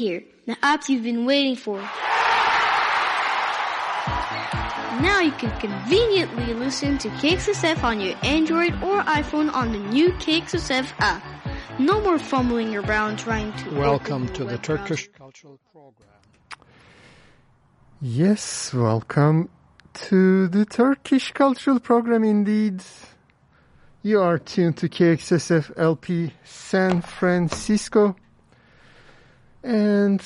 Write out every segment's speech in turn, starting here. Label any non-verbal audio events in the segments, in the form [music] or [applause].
Here, the app you've been waiting for. Now you can conveniently listen to KXSF on your Android or iPhone on the new KXSF app. No more fumbling around trying to. Welcome to the the Turkish. Cultural Program. Yes, welcome to the Turkish Cultural Program indeed. You are tuned to KXSF LP San Francisco. And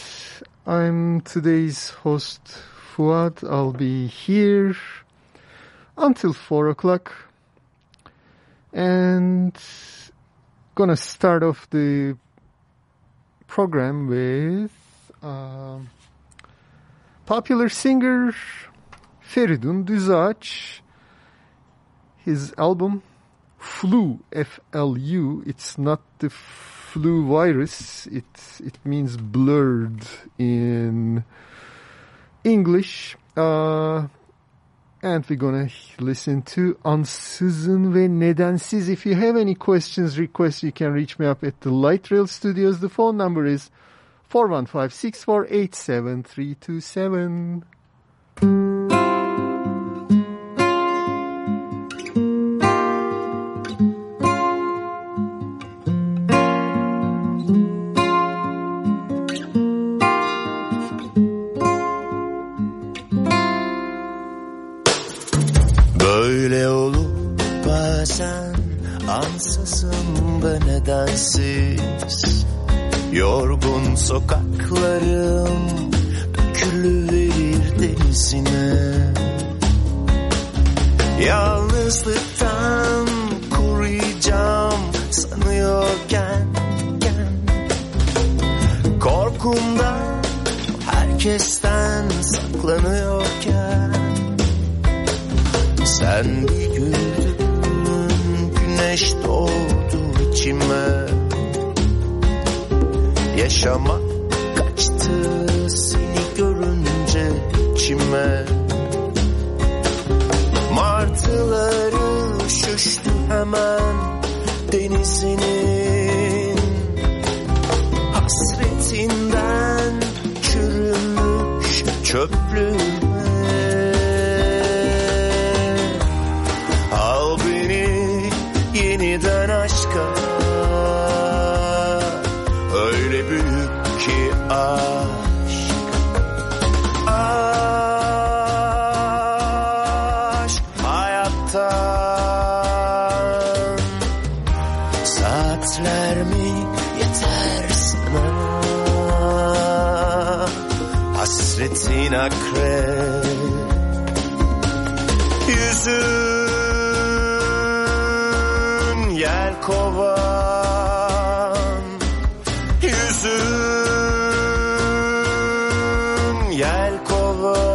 I'm today's host, Fuad. I'll be here until 4 o'clock. And gonna start off the program with um, popular singer Feridun Düzağaç. His album Flu, F-L-U, it's not the flu virus. It it means blurred in English. Uh, and we're gonna listen to Ansızın ve Nedensiz. If you have any questions, requests, you can reach me up at the Light Rail Studios. The phone number is 415 648 7327. Yel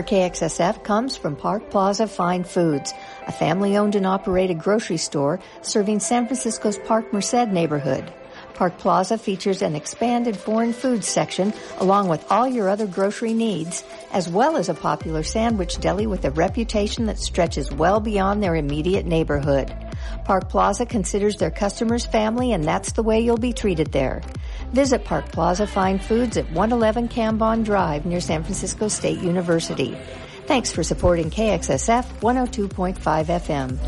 for KXSF comes from Park Plaza Fine Foods, a family owned and operated grocery store serving San Francisco's Park Merced neighborhood. Park Plaza features an expanded foreign foods section along with all your other grocery needs, as well as a popular sandwich deli with a reputation that stretches well beyond their immediate neighborhood. Park Plaza considers their customers family and that's the way you'll be treated there. Visit Park Plaza Fine Foods at 111 Cambon Drive near San Francisco State University. Thanks for supporting KXSF 102.5 FM.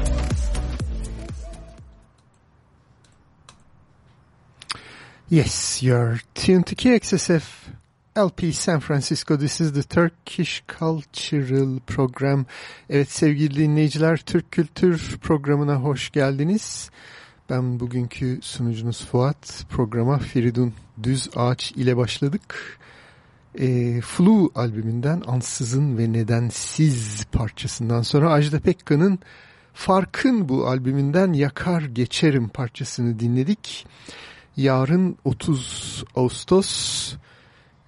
Yes, you're tuned to KXSF LP San Francisco. This is the Turkish Cultural Program. Evet sevgili dinleyiciler, Türk Kültür Programı'na hoş geldiniz. Ben bugünkü sunucunuz Fuat. Programa Feridun Düz Ağaç ile başladık. E, Flu albümünden Ansızın ve Nedensiz parçasından sonra Ajda Pekka'nın Farkın bu albümünden Yakar Geçerim parçasını dinledik. Yarın 30 Ağustos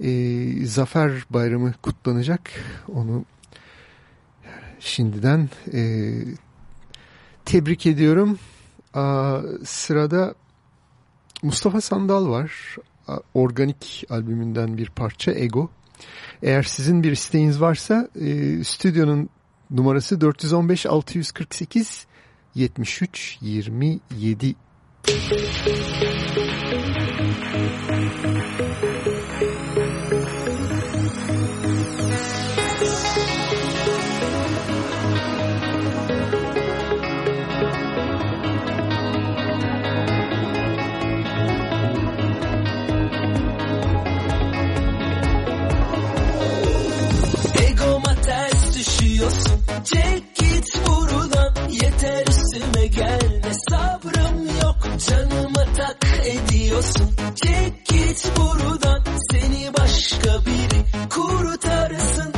e, Zafer Bayramı kutlanacak. Onu şimdiden e, tebrik ediyorum. Sırada Mustafa Sandal var. Organik albümünden bir parça Ego. Eğer sizin bir isteğiniz varsa e, stüdyonun numarası 415 648 73 27. seviyorsun Çek git buradan. Yeter üstüme gelme Sabrım yok. Canıma tak ediyorsun. Çek git buradan. Seni başka biri kurtarsın.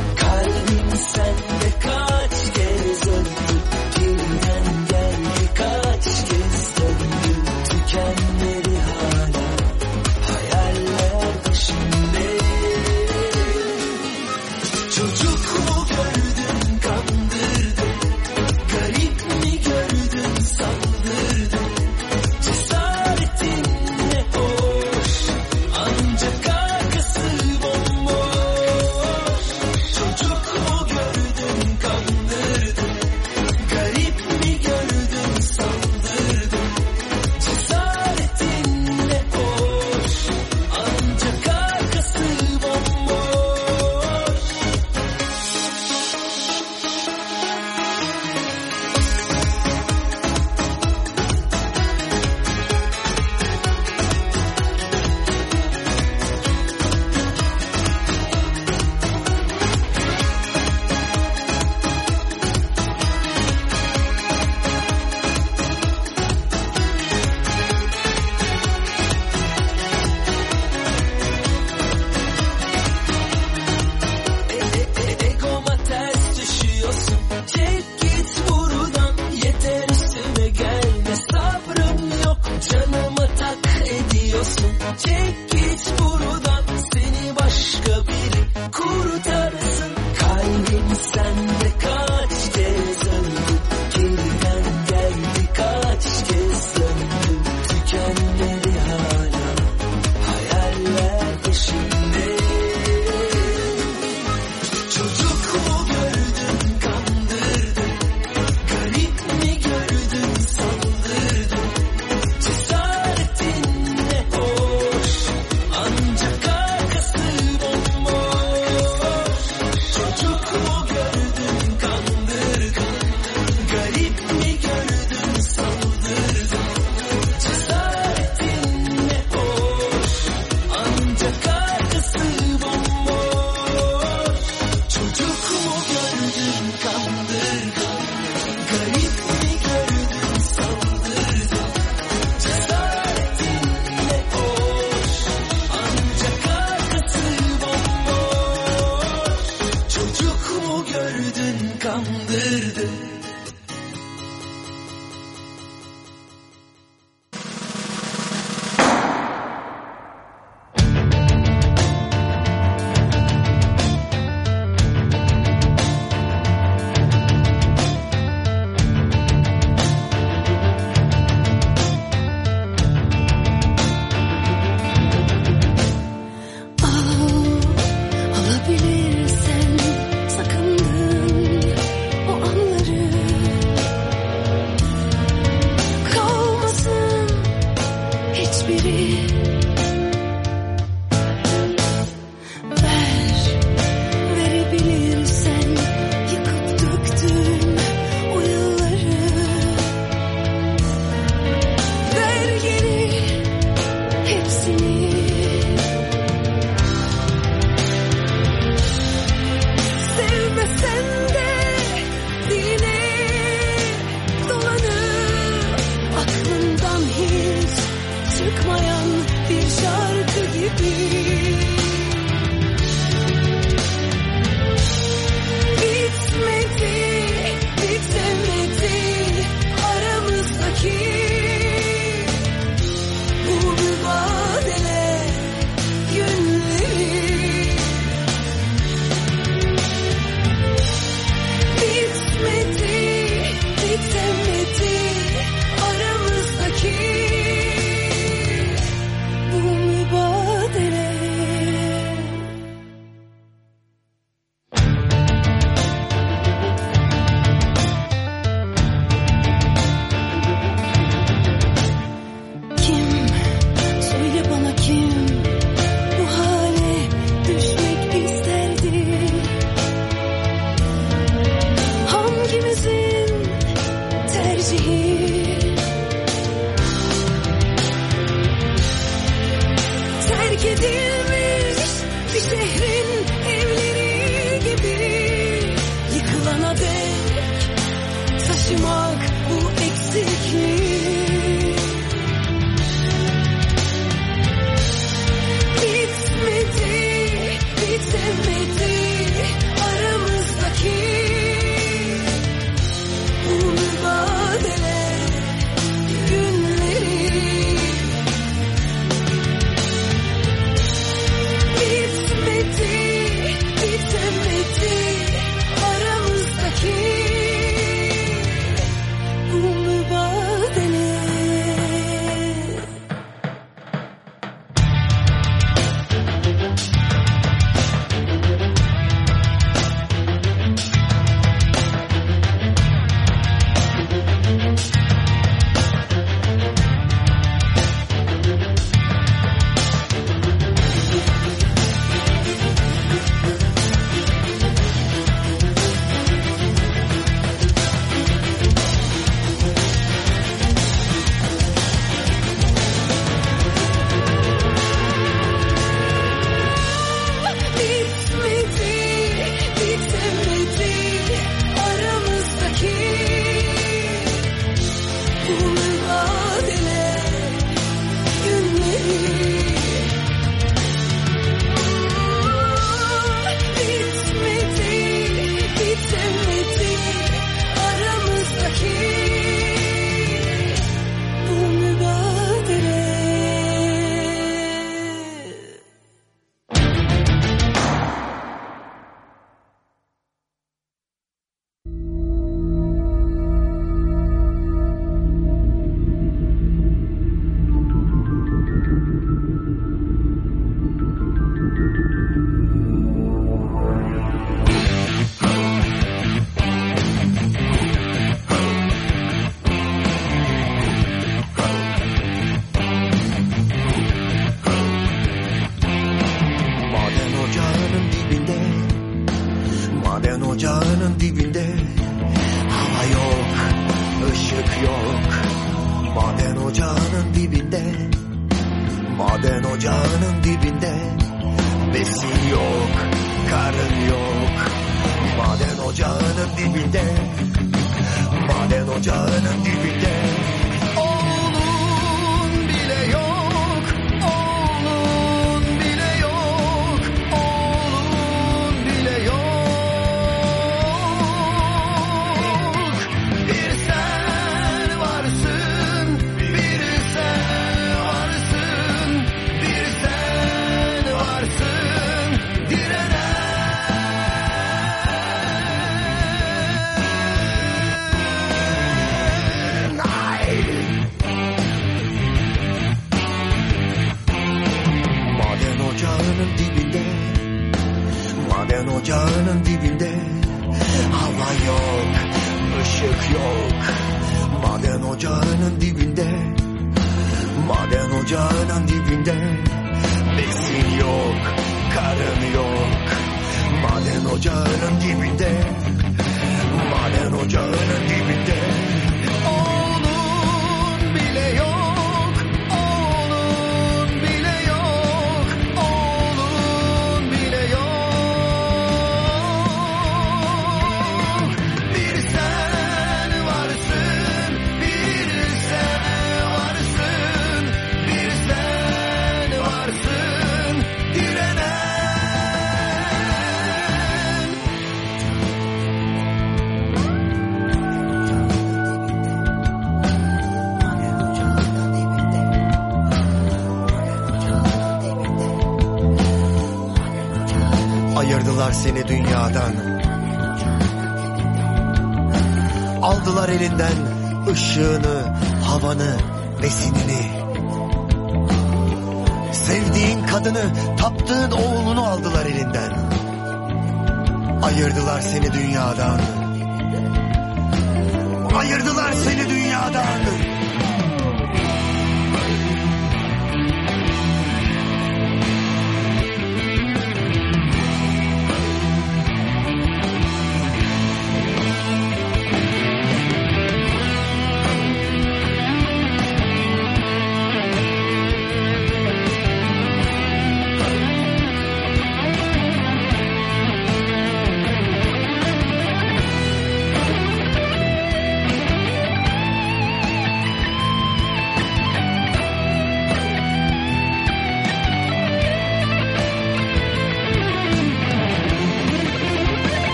Işığını, havanı,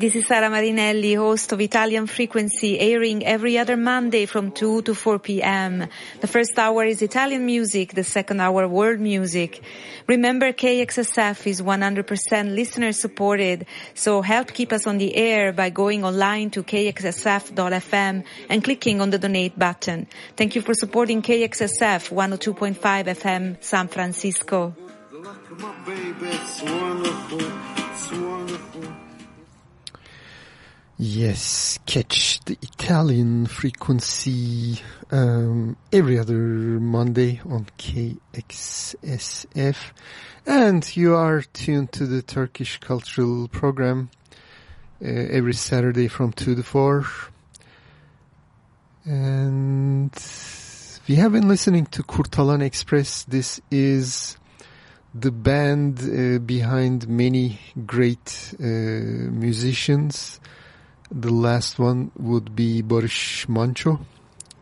this is Sara Marinelli, host of Italian Frequency, airing every other Monday from 2 to 4 p.m. The first hour is Italian music, the second hour world music. Remember KXSF is 100% listener supported, so help keep us on the air by going online to kxsf.fm and clicking on the donate button. Thank you for supporting KXSF 102.5 FM San Francisco. Yes, catch the Italian frequency um, every other Monday on KXSF. And you are tuned to the Turkish Cultural Program uh, every Saturday from 2 to 4. And we have been listening to Kurtalan Ekspres. This is the band uh, behind many great uh, musicians. The last one would be Barış Manço,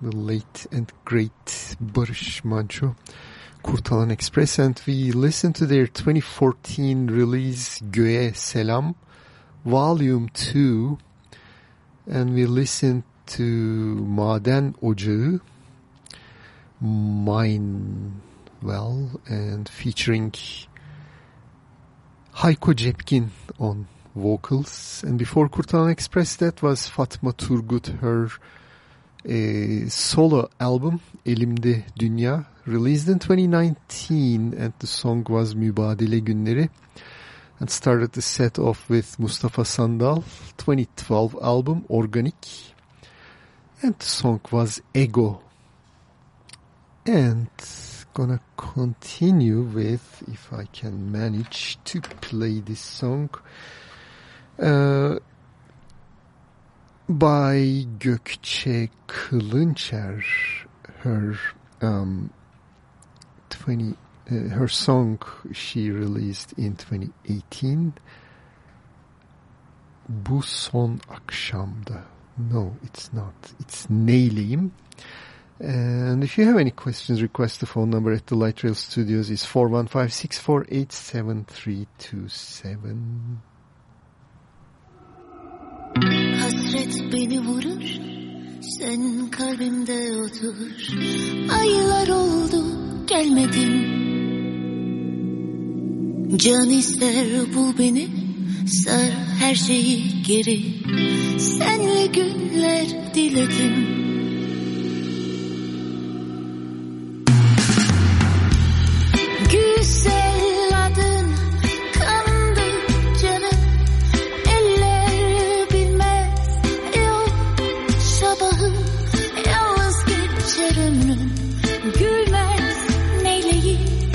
the late and great Barış Manço, Kurtalan Ekspres and we listened to their 2014 release Göğe Selam Volume 2 and we listened to Maden Ocağı Mine Well and featuring Hayko Cepkin on vocals. And before Kurtalan Ekspres that was Fatma Turgut her a solo album Elimde Dünya released in 2019 and the song was Mübadele Günleri. And started the set off with Mustafa Sandal 2012 album Organic and the song was Ego. And gonna continue with if I can manage to play this song uh, by Gökçe Kılınçer her um, 20 uh, her song she released in 2018 Bu son akşamda. No it's not. It's Neyleyim and if you have any questions request the phone number at the Light Rail Studios is 415-648-7327 Hasret beni vurur Sen kalbimde otur. Aylar oldu gelmedin Can ister bul beni Sar her şeyi geri. Senle günler diledim Gülmez meleğim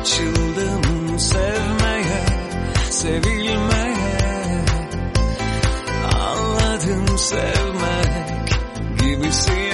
açıldım sevmeye, sevilmeye. Anladım sevmek gibisi.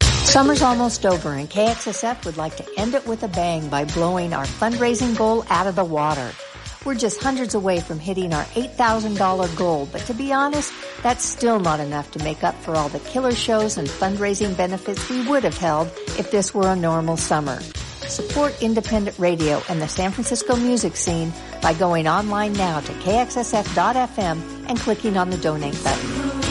Summer's almost over, and KXSF would like to end it with a bang by blowing our fundraising goal out of the water. We're just hundreds away from hitting our $8,000 goal, but to be honest, that's still not enough to make up for all the killer shows and fundraising benefits we would have held if this were a normal summer. Support independent radio and the San Francisco music scene by going online now to kxsf.fm and clicking on the donate button.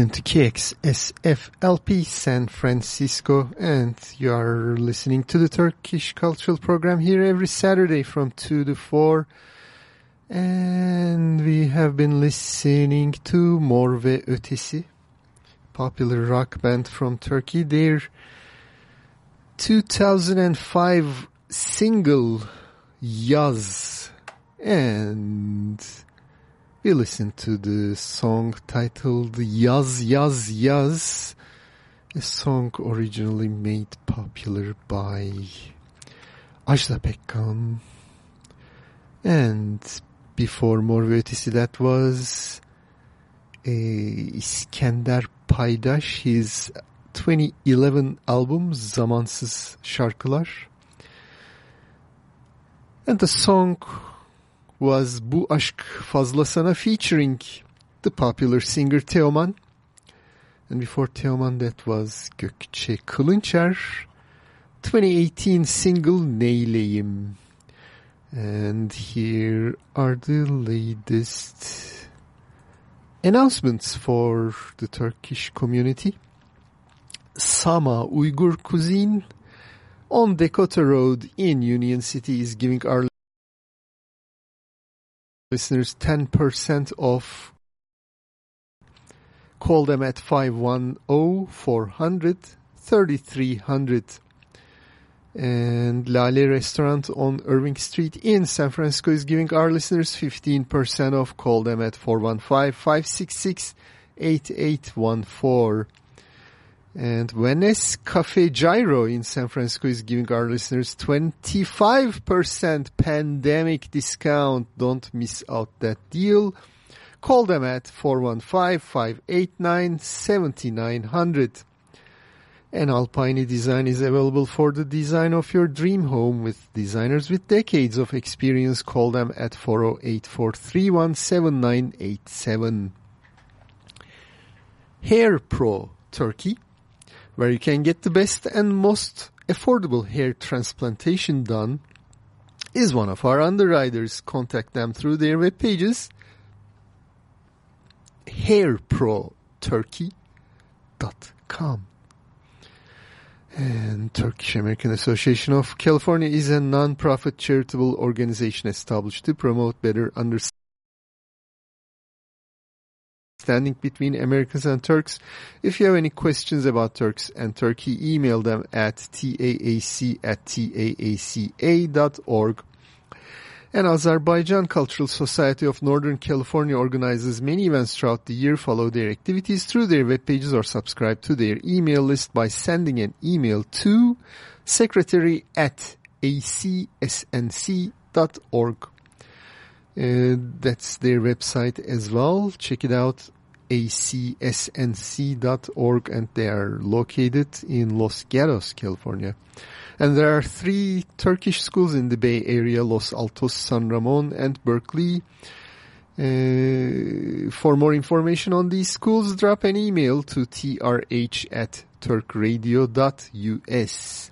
Tuned to KXSFLP San Francisco and you are listening to the Turkish Cultural Program here every Saturday from 2 to 4. And we have been listening to Mor ve Ötesi, popular rock band from Turkey. Their 2005 single Yaz and we listened to the song titled Yaz Yaz Yaz, a song originally made popular by Ajda Pekkan. And before Mor ve that was İskender Paydaş, his 2011 album Zamansız Şarkılar. And the song was Bu Aşk Fazla Sana featuring the popular singer Teoman. And before Teoman that was Gökçe Kılınçer 2018 single Neyleyim. And here are the latest announcements for the Turkish community. Sama Uyghur Cuisine on Dakota Road in Union City is giving our listeners 10% off. Call them at 510-400-3300. And Lale Restaurant on Irving Street in San Francisco is giving our listeners 15% off. Call them at 415-566-8814. And Venice Cafe Gyro in San Francisco is giving our listeners 25% pandemic discount. Don't miss out that deal. Call them at 415-589-7900. And Alpine Design is available for the design of your dream home with designers with decades of experience. Call them at 408-431-7987. Hair Pro Turkey where you can get the best and most affordable hair transplantation done, is one of our underwriters. Contact them through their web pages, hairproturkey.com. And Turkish American Association of California is a non-profit charitable organization established to promote better understanding standing between Americans and Turks. If you have any questions about Turks and Turkey, email them at taac at taaca.org. And Azerbaijan Cultural Society of Northern California organizes many events throughout the year. Follow their activities through their web pages or subscribe to their email list by sending an email to secretary at acsnc.org. That's their website as well. Check it out, acsnc.org, and they are located in Los Gatos, California. And there are three Turkish schools in the Bay Area, Los Altos, San Ramon, and Berkeley. Uh, for more information on these schools, drop an email to trh at turkradio.us.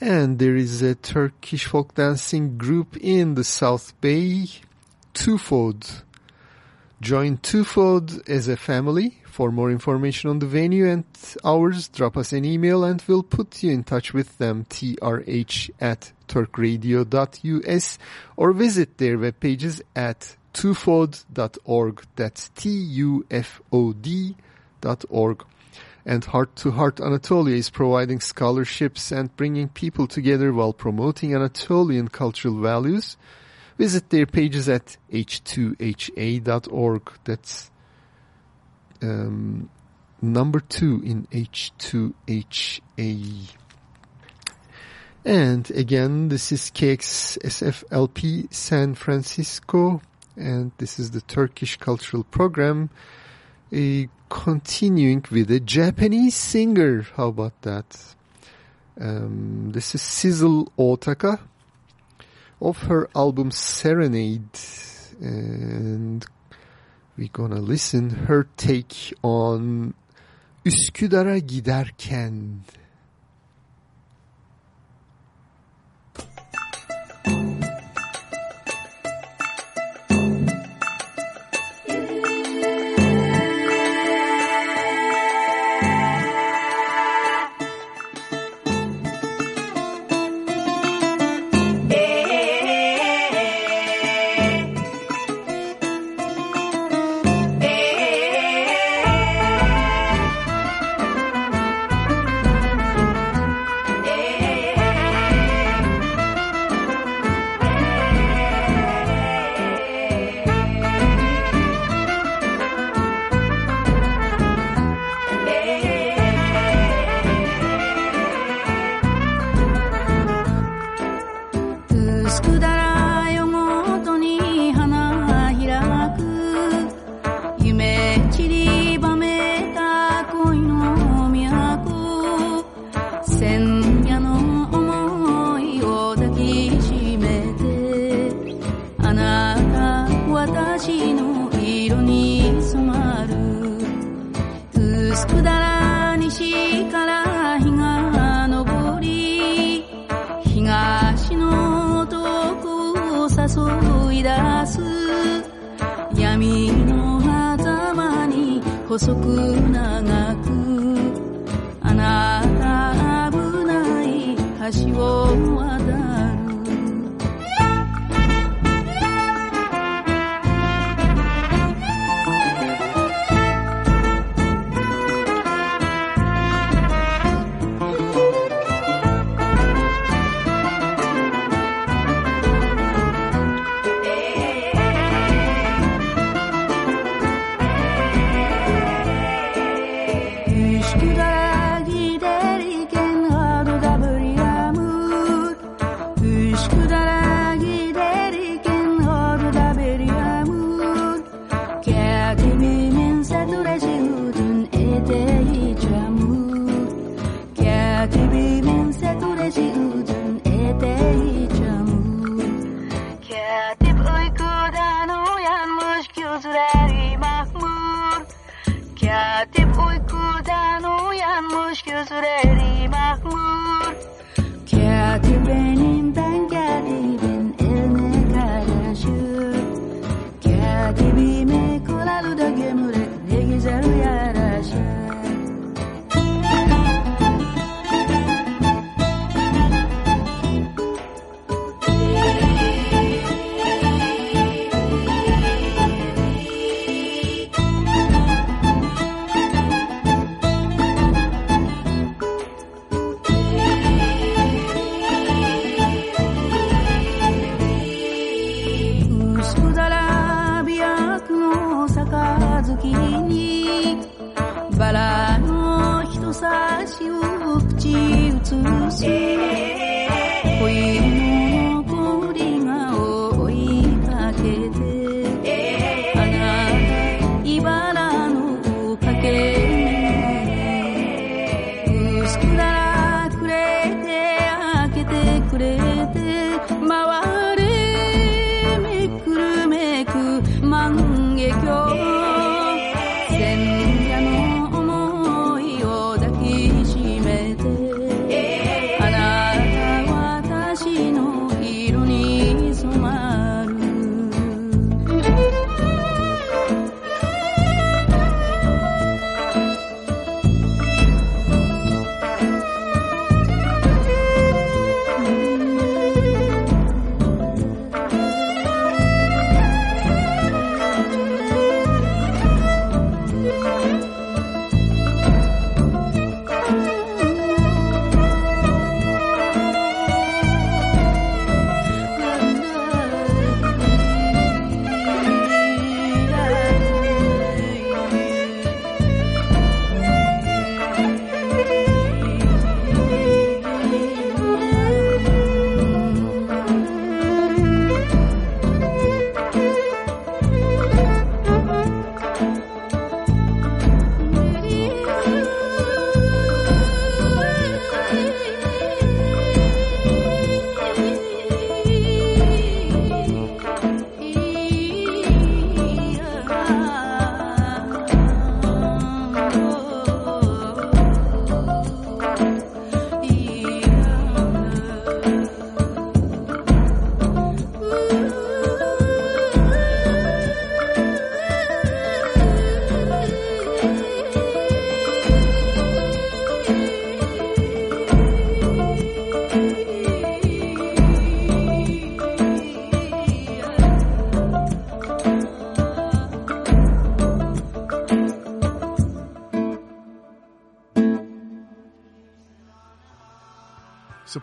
And there is a Turkish folk dancing group in the South Bay, Tufod. Join Tufod as a family. For more information on the venue and hours, drop us an email and we'll put you in touch with them, trh at turkradio.us or visit their web pages at tufod.org. That's T-U-F-O-D dot org. And Heart to Heart Anatolia is providing scholarships and bringing people together while promoting Anatolian cultural values. Visit their pages at h2ha.org. That's um, number two in H2HA. And again, this is KXSFLP San Francisco, and this is the Turkish Cultural Program, uh, continuing with a Japanese singer. How about that? Um, this is Sizzle Ohtaka of her album Serenade, and we're gonna listen her take on Üsküdar'a giderken.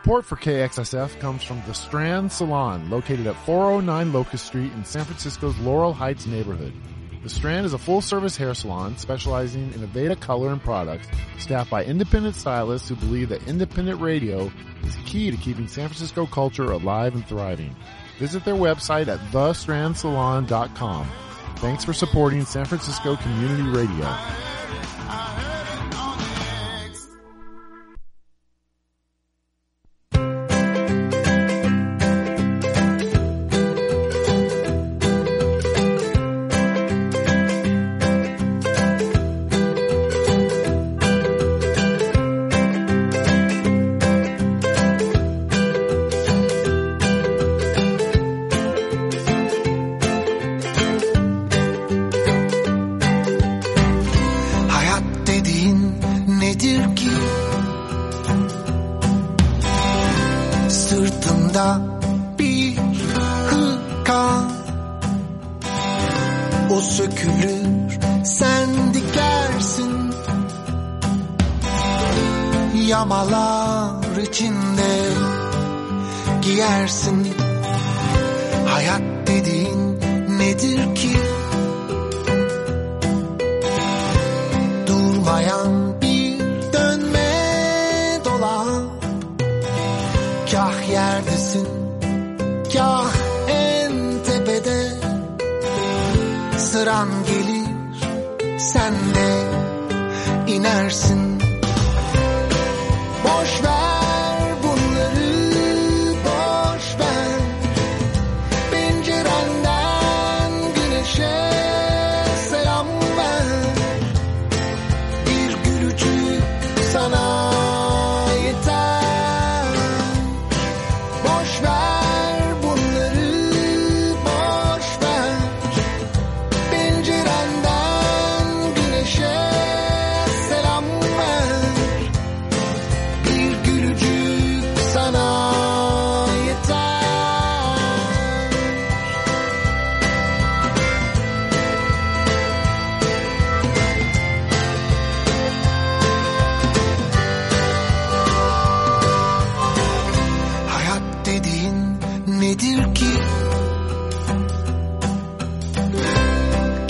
Support for KXSF comes from The Strand Salon, located at 409 Locust Street in San Francisco's Laurel Heights neighborhood. The Strand is a full-service hair salon specializing in Aveda color and products, staffed by independent stylists who believe that independent radio is key to keeping San Francisco culture alive and thriving. Visit their website at thestrandsalon.com. Thanks for supporting San Francisco Community Radio.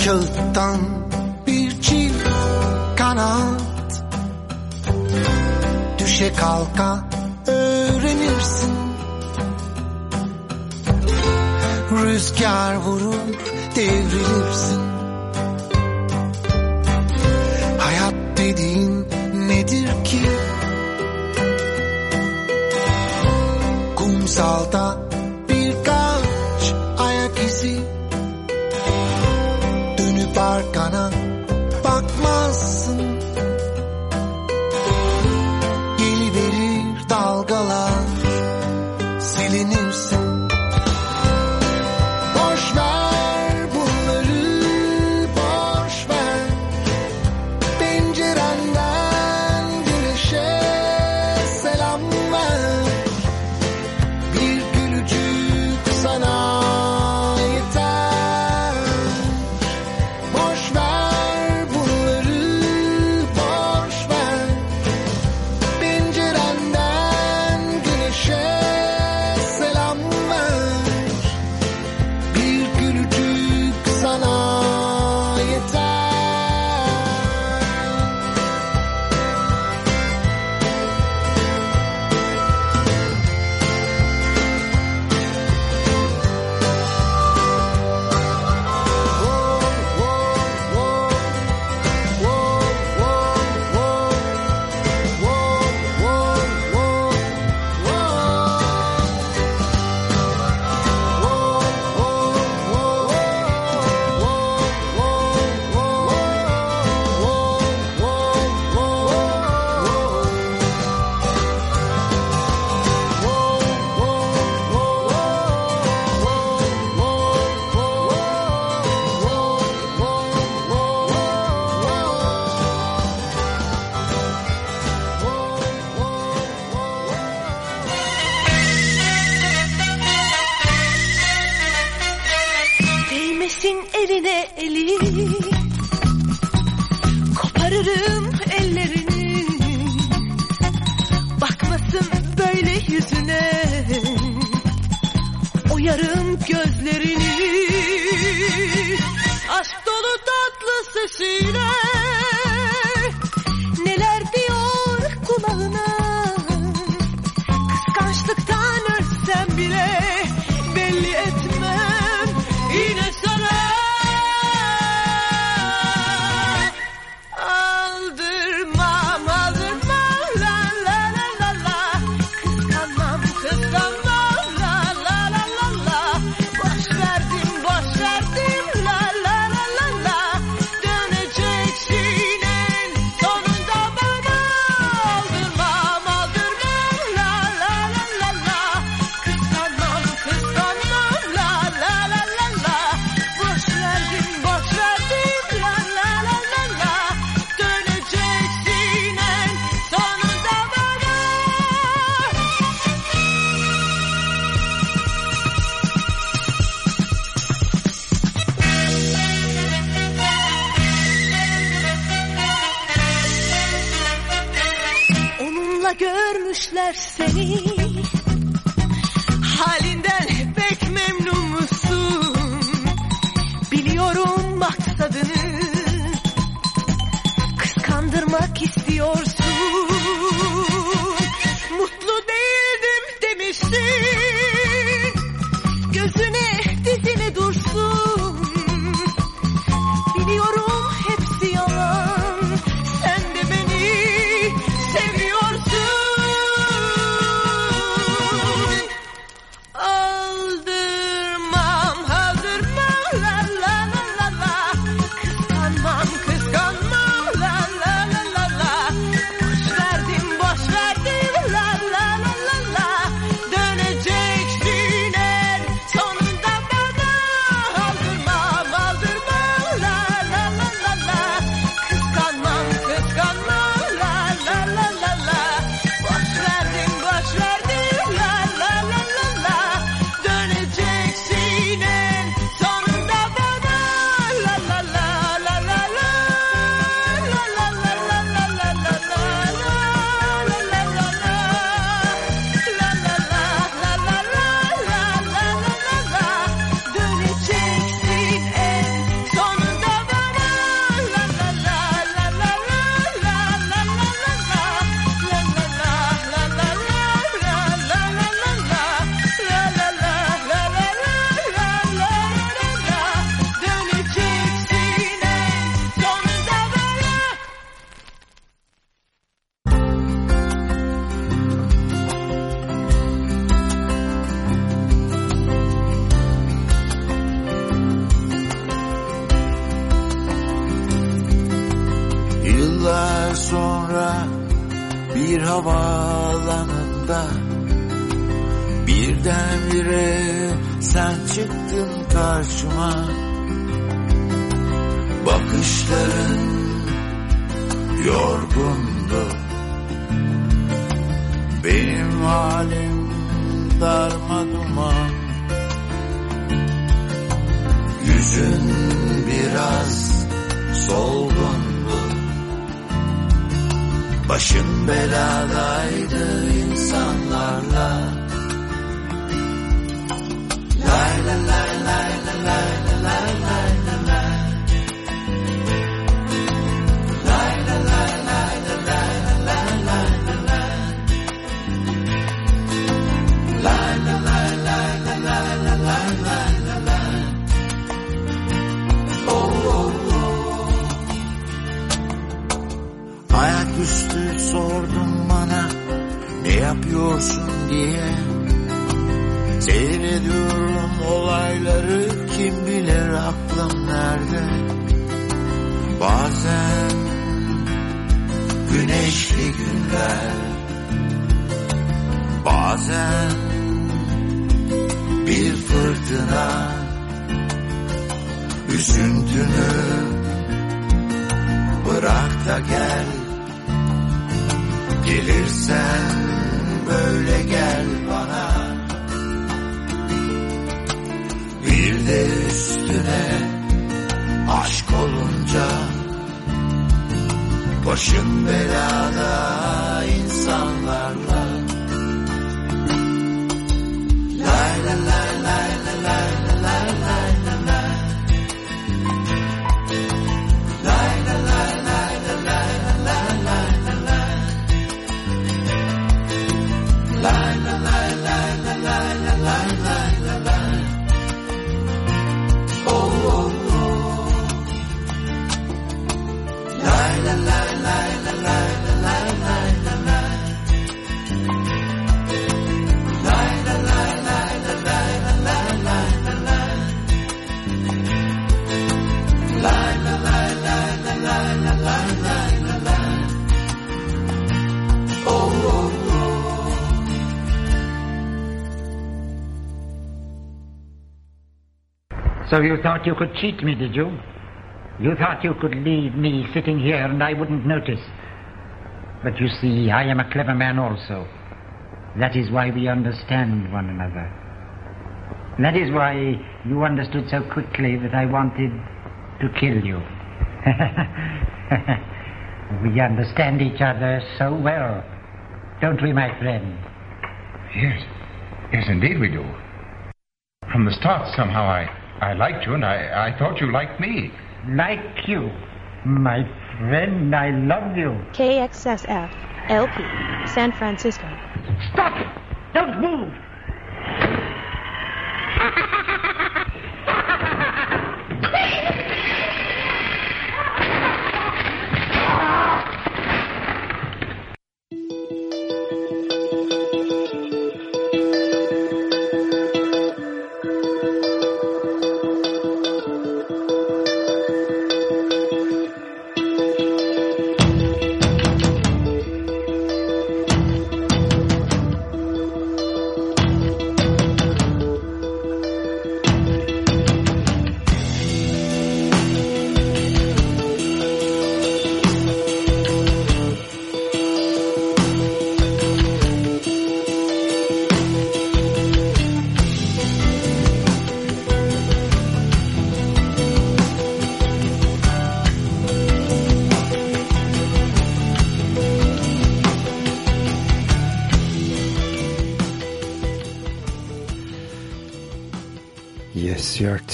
kağıttan bir çift kanat. Düşe kalka öğrenirsin. Rüzgar vurup devrilirsin. Hayat dediğin nedir ki? Kumsalda birkaç ayak izi park on a olmak istiyor So you thought you could cheat me, did you? You thought you could leave me sitting here and I wouldn't notice. But you see, I am a clever man also. That is why we understand one another. That is why you understood so quickly that I wanted to kill you. [laughs] we understand each other so well, don't we, my friend? Yes. Yes, indeed we do. From the start, somehow I, I liked you, and I, I thought you liked me. Like you. My friend, I love you. KXSF LP San Francisco. Stop! Don't move! [laughs]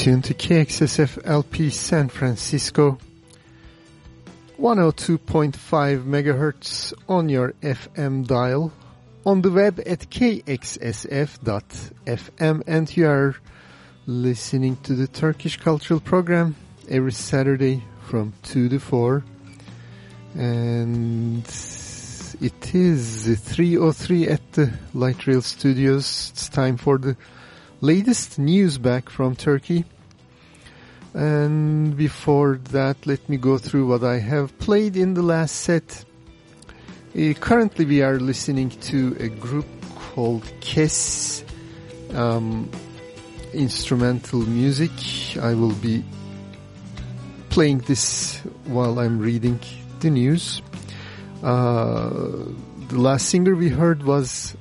tuned to KXSF LP San Francisco. 102.5 megahertz on your FM dial, on the web at kxsf.fm, and you are listening to the Turkish Cultural Program every Saturday from 2 to 4. And it is 3.03 at the Light Rail Studios. It's time for the latest news back from Turkey. And before that, let me go through what I have played in the last set. Uh, currently, we are listening to a group called Kes um, Instrumental Music. I will be playing this while I'm reading the news. Uh, the last singer we heard was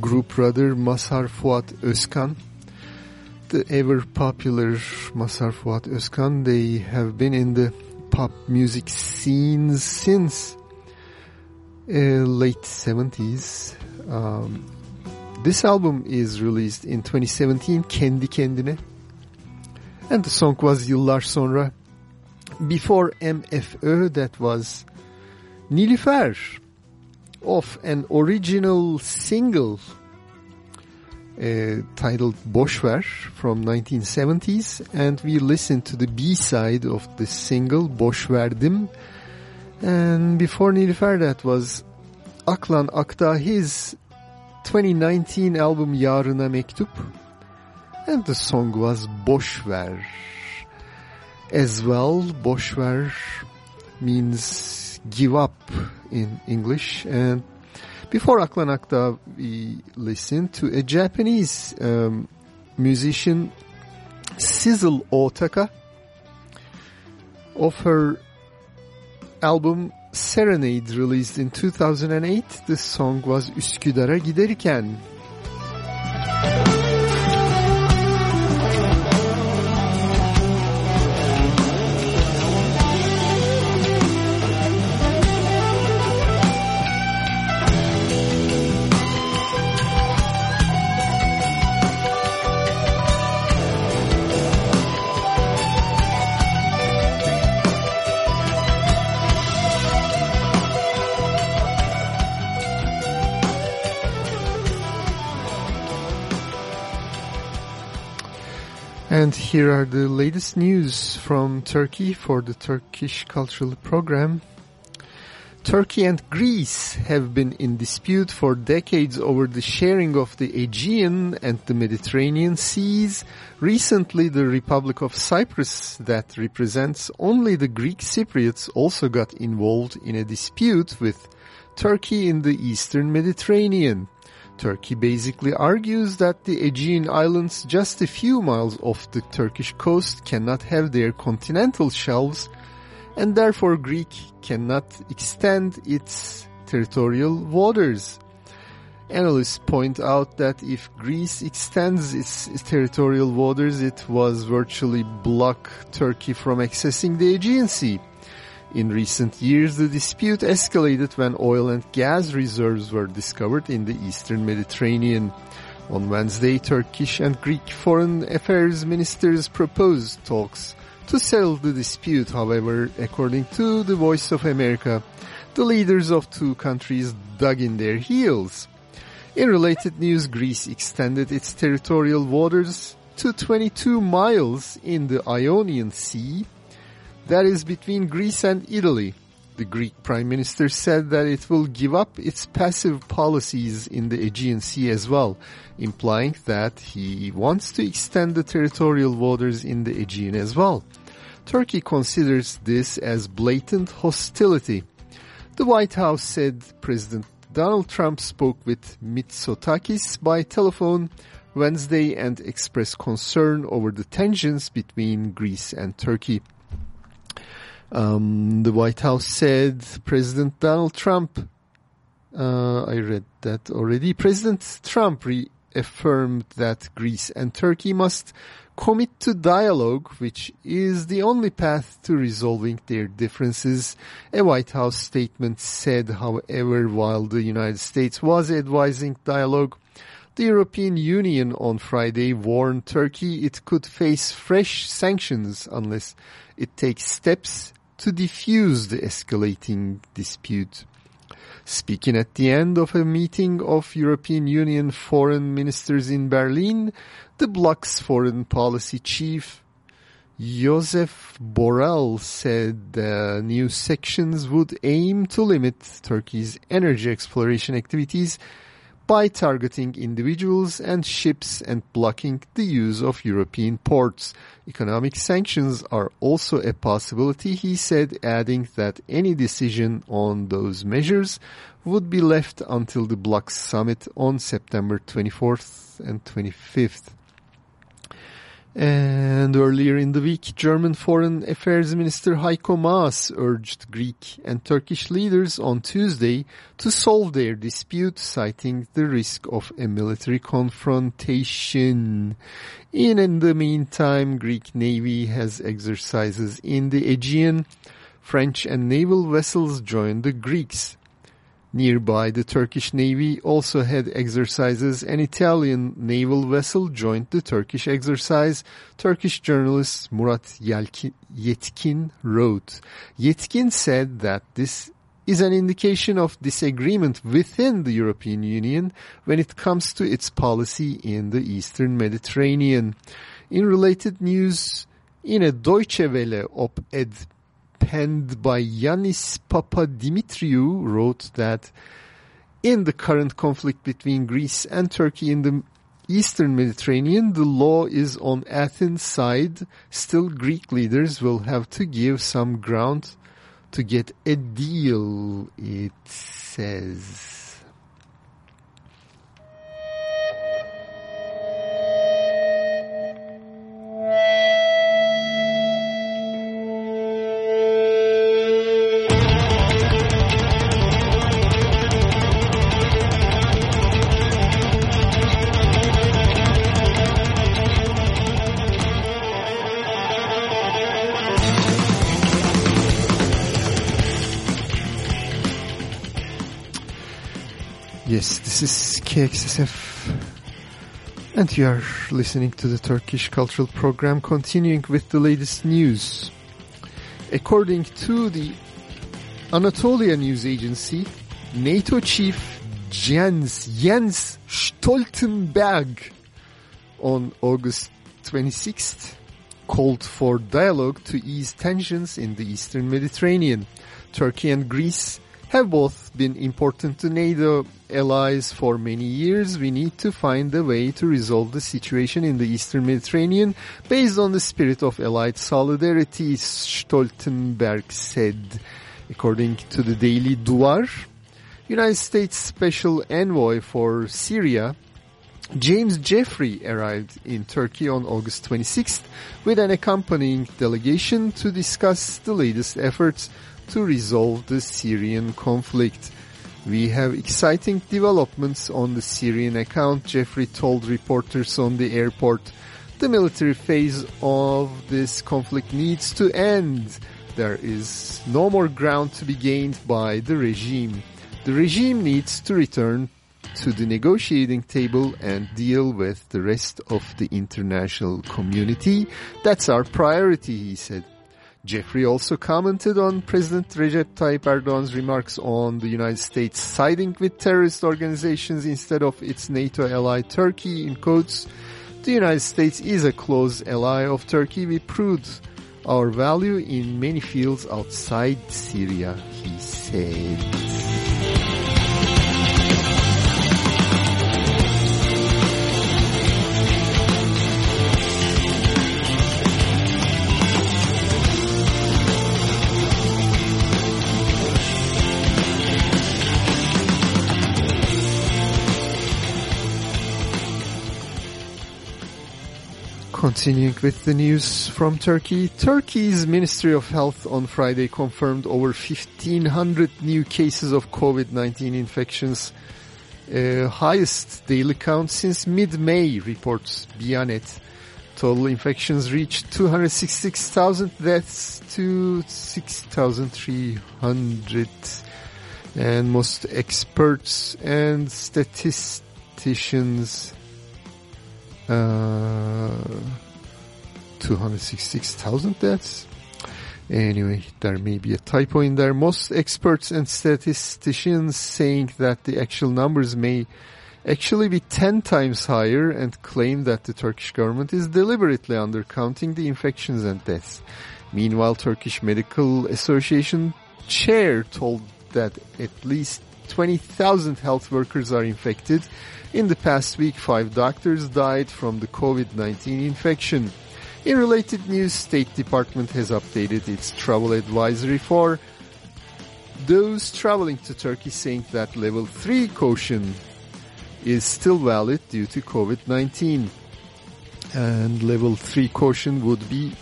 group brother Mazhar Fuat Özkan. The ever popular Mazhar Fuat Özkan. They have been in the pop music scene since uh, late 70s. Um, this album is released in 2017, Kendi Kendine. And the song was Yıllar Sonra. Before MFÖ, that was Nilüfer of an original single uh, titled Boşver from 1970s and we listened to the B-side of the single Boşverdim and before Nilüfer that was Aklan Akdağ his 2019 album Yarına Mektup. And the song was Boşver as well Boşver means give up in English. And before Aklan Akdağ, we listened to a Japanese um, musician, Sizzle Ohtaka, of her album Serenade released in 2008. The song was Üsküdar'a giderken. And here are the latest news from Turkey for the Turkish Cultural Program. Turkey and Greece have been in dispute for decades over the sharing of the Aegean and the Mediterranean seas. Recently, the Republic of Cyprus, that represents only the Greek Cypriots, also got involved in a dispute with Turkey in the eastern Mediterranean. Turkey basically argues that the Aegean Islands just a few miles off the Turkish coast cannot have their continental shelves and therefore Greek cannot extend its territorial waters. Analysts point out that if Greece extends its territorial waters, it was virtually block Turkey from accessing the Aegean Sea. In recent years, the dispute escalated when oil and gas reserves were discovered in the eastern Mediterranean. On Wednesday, Turkish and Greek foreign affairs ministers proposed talks to settle the dispute. However, according to the Voice of America, the leaders of two countries dug in their heels. In related news, Greece extended its territorial waters to 22 miles in the Ionian Sea, that is between Greece and Italy. The Greek Prime Minister said that it will give up its passive policies in the Aegean Sea as well, implying that he wants to extend the territorial waters in the Aegean as well. Turkey considers this as blatant hostility. The White House said President Donald Trump spoke with Mitsotakis by telephone Wednesday and expressed concern over the tensions between Greece and Turkey. Um, the White House said President Donald Trump, uh, I read that already, President Trump reaffirmed that Greece and Turkey must commit to dialogue, which is the only path to resolving their differences. A White House statement said, however, while the United States was advising dialogue, the European Union on Friday warned Turkey it could face fresh sanctions unless it takes steps to defuse the escalating dispute. Speaking at the end of a meeting of European Union foreign ministers in Berlin, the bloc's foreign policy chief Joseph Borrell said the new sections would aim to limit Turkey's energy exploration activities by targeting individuals and ships and blocking the use of European ports. Economic sanctions are also a possibility, he said, adding that any decision on those measures would be left until the bloc summit on September 24th and 25th. And earlier in the week, German Foreign Affairs Minister Heiko Maas urged Greek and Turkish leaders on Tuesday to solve their dispute, citing the risk of a military confrontation. In, in the meantime, Greek Navy has exercises in the Aegean. French and naval vessels joined the Greeks. Nearby, the Turkish Navy also had exercises. An Italian naval vessel joined the Turkish exercise. Turkish journalist Murat Yetkin wrote. Yetkin said that this is an indication of disagreement within the European Union when it comes to its policy in the Eastern Mediterranean. In related news, in a Deutsche Welle op-ed penned by Yanis Papadimitriou wrote that in the current conflict between Greece and Turkey in the Eastern Mediterranean, the law is on Athens' side. Still, Greek leaders will have to give some ground to get a deal, it says. Yes, this is KXSF and you are listening to the Turkish Cultural Program continuing with the latest news. According to the Anatolia News Agency, NATO chief Jens, Jens Stoltenberg on August 26th called for dialogue to ease tensions in the eastern Mediterranean. Turkey and Greece have both been important to NATO allies for many years. We need to find a way to resolve the situation in the eastern Mediterranean based on the spirit of allied solidarity, Stoltenberg said. According to the Daily Duvar, United States Special Envoy for Syria, James Jeffrey arrived in Turkey on August 26th with an accompanying delegation to discuss the latest efforts to resolve the Syrian conflict. We have exciting developments on the Syrian account, Jeffrey told reporters on the airport. The military phase of this conflict needs to end. There is no more ground to be gained by the regime. The regime needs to return to the negotiating table and deal with the rest of the international community. That's our priority, he said. Jeffrey also commented on President Recep Tayyip Erdogan's remarks on the United States siding with terrorist organizations instead of its NATO ally Turkey in quotes. The United States is a close ally of Turkey. We proved our value in many fields outside Syria, he said. Continuing with the news from Turkey, Turkey's Ministry of Health on Friday confirmed over 1,500 new cases of COVID-19 infections, uh, highest daily count since mid-May, reports Bianet. Total infections reached 266,000 deaths to 6,300 and most experts and statisticians uh, 266,000 deaths. Anyway, there may be a typo in there. Most experts and statisticians saying that the actual numbers may actually be 10 times higher and claim that the Turkish government is deliberately undercounting the infections and deaths. Meanwhile, Turkish Medical Association chair told that at least 20,000 health workers are infected. In the past week, five doctors died from the COVID-19 infection. In related news, State Department has updated its travel advisory for those traveling to Turkey saying that level 3 caution is still valid due to COVID-19. And level 3 caution would be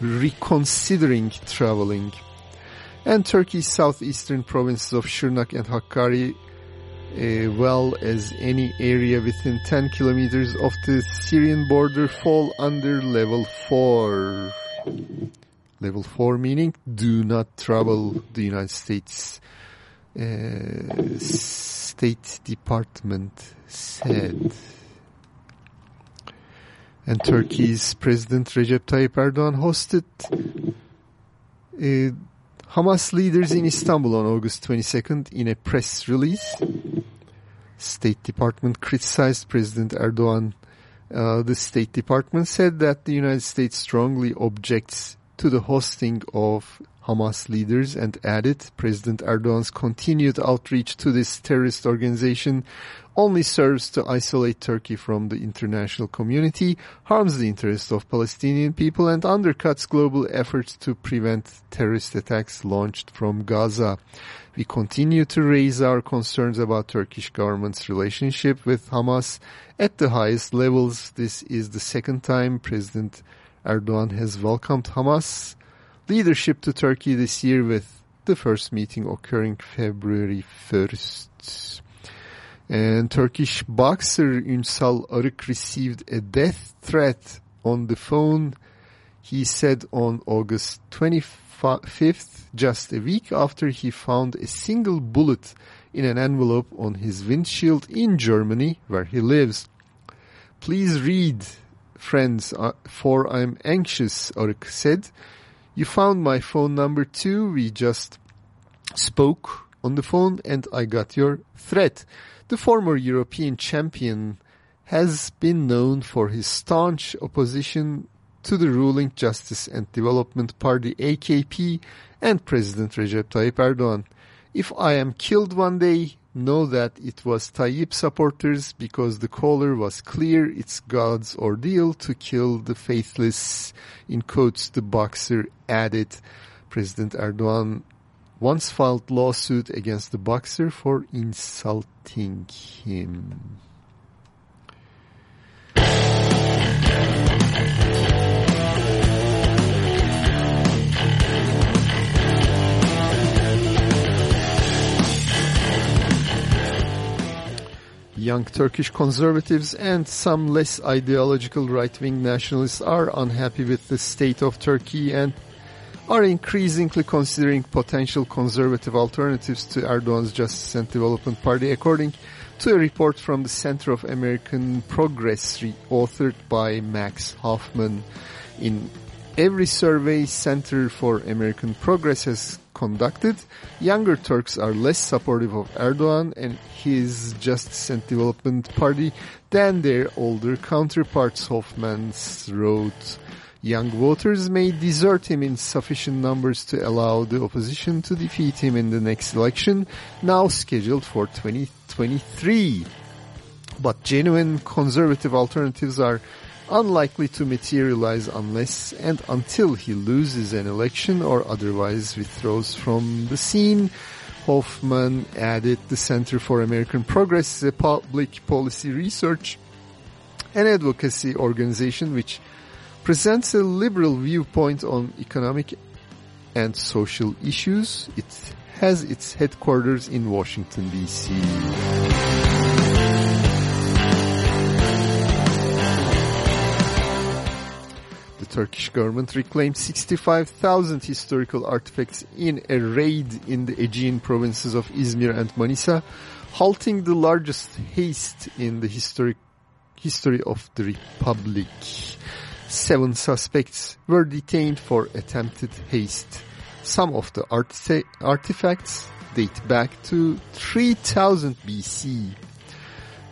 reconsidering traveling. And Turkey's southeastern provinces of Shirnak and Hakkari, uh, well as any area within 10 kilometers of the Syrian border fall under level 4. Level 4 meaning do not travel the United States uh, State Department said. And Turkey's President Recep Tayyip Erdogan hosted uh, Hamas leaders in Istanbul on August 22nd in a press release. State Department criticized President Erdogan. Uh, the State Department said that the United States strongly objects to the hosting of Hamas leaders and added President Erdogan's continued outreach to this terrorist organization only serves to isolate Turkey from the international community, harms the interests of Palestinian people and undercuts global efforts to prevent terrorist attacks launched from Gaza. We continue to raise our concerns about Turkish government's relationship with Hamas at the highest levels. This is the second time President Erdogan has welcomed Hamas leadership to Turkey this year with the first meeting occurring February 1st. And Turkish boxer Ünsal Arık received a death threat on the phone, he said on August 25th, just a week after he found a single bullet in an envelope on his windshield in Germany, where he lives. Please read, friends, uh, for I'm anxious, Arık said. You found my phone number too. We just spoke on the phone and I got your threat. The former European champion has been known for his staunch opposition to the ruling Justice and Development Party AKP and President Recep Tayyip Erdogan. If I am killed one day, know that it was Tayyip supporters because the caller was clear it's God's ordeal to kill the faithless. In quotes, the boxer added. President Erdogan once filed lawsuit against the boxer for insulting him. Young Turkish conservatives and some less ideological right-wing nationalists are unhappy with the state of Turkey and are increasingly considering potential conservative alternatives to Erdogan's Justice and Development Party, according to a report from the Center of American Progress, authored by Max Hoffman. In every survey Center for American Progress has conducted, younger Turks are less supportive of Erdogan and his Justice and Development Party than their older counterparts, Hoffman wrote. Young voters may desert him in sufficient numbers to allow the opposition to defeat him in the next election, now scheduled for 2023. But genuine conservative alternatives are unlikely to materialize unless and until he loses an election or otherwise withdraws from the scene. Hoffman added the Center for American Progress a public policy research and advocacy organization which presents a liberal viewpoint on economic and social issues. It has its headquarters in Washington, D.C. The Turkish government reclaimed 65,000 historical artifacts in a raid in the Aegean provinces of Izmir and Manisa, halting the largest haste in the historic history of the Republic. Seven suspects were detained for attempted haste. Some of the arti artifacts date back to 3000 BC.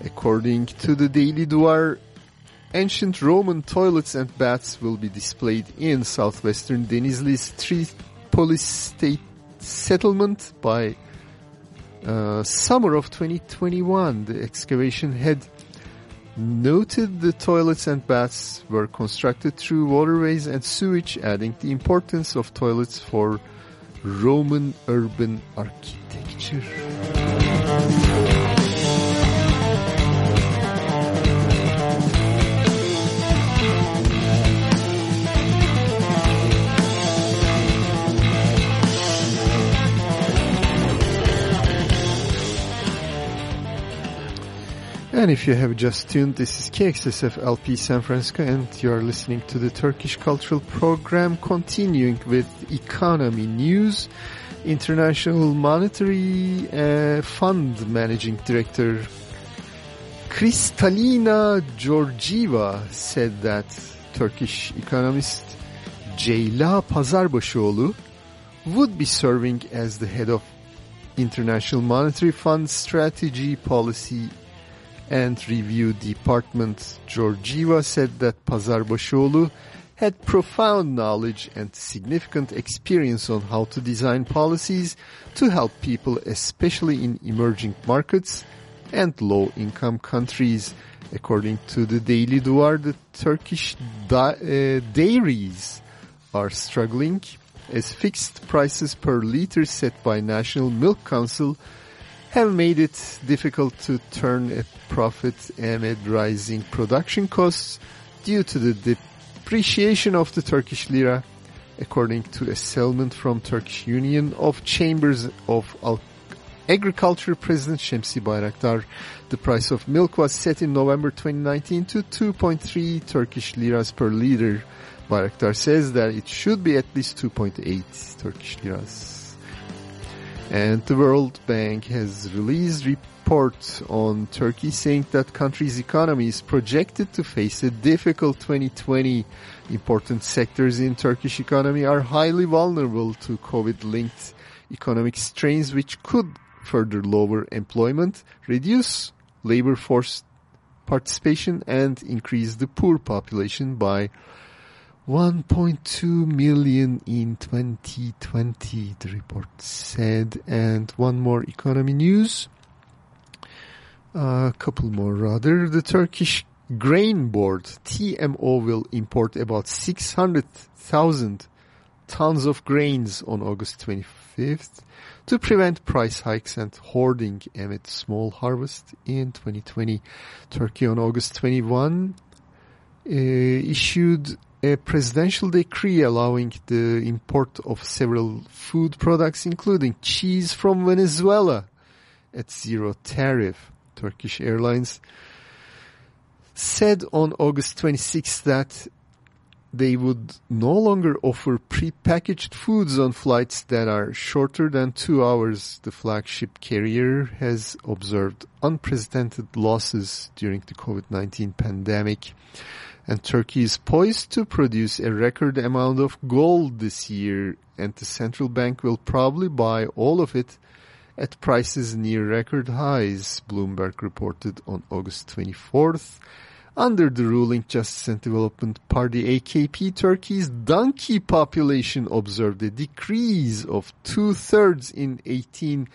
According to the Daily Duvar, ancient Roman toilets and baths will be displayed in southwestern Denizli's Tripolis state settlement by uh, summer of 2021. The excavation had noted the toilets and baths were constructed through waterways and sewage, adding the importance of toilets for Roman urban architecture. And if you have just tuned, this is KXSF LP San Francisco and you are listening to the Turkish Cultural Program continuing with economy news. International Monetary uh, Fund Managing Director Kristalina Georgieva said that Turkish economist Ceyla Pazarbaşıoğlu would be serving as the head of International Monetary Fund Strategy Policy and Review Department. Georgieva said that Pazarbaşıoğlu had profound knowledge and significant experience on how to design policies to help people, especially in emerging markets and low-income countries. According to the Daily Duvar, the Turkish da- uh, dairies are struggling as fixed prices per liter set by National Milk Council have made it difficult to turn a profit amid rising production costs due to the depreciation of the Turkish lira, according to a settlement from Turkish Union of Chambers of Agriculture President Şemsi Bayraktar. The price of milk was set in November 2019 to 2.3 Turkish liras per liter. Bayraktar says that it should be at least 2.8 Turkish liras. And the World Bank has released report on Turkey saying that country's economy is projected to face a difficult 2020. Important sectors in Turkish economy are highly vulnerable to COVID-linked economic strains which could further lower employment, reduce labor force participation and increase the poor population by 1.2 million in 2020, the report said. And one more economy news. A couple more rather. The Turkish Grain Board, TMO, will import about 600,000 tons of grains on August 25th to prevent price hikes and hoarding amid small harvest in 2020. Turkey on August 21 uh, issued a presidential decree allowing the import of several food products, including cheese from Venezuela, at zero tariff. Turkish Airlines said on August 26 that they would no longer offer pre-packaged foods on flights that are shorter than two hours. The flagship carrier has observed unprecedented losses during the COVID-19 pandemic and Turkey is poised to produce a record amount of gold this year and the central bank will probably buy all of it at prices near record highs, Bloomberg reported on August 24th. Under the ruling Justice and Development Party AKP, Turkey's donkey population observed a decrease of two-thirds in 18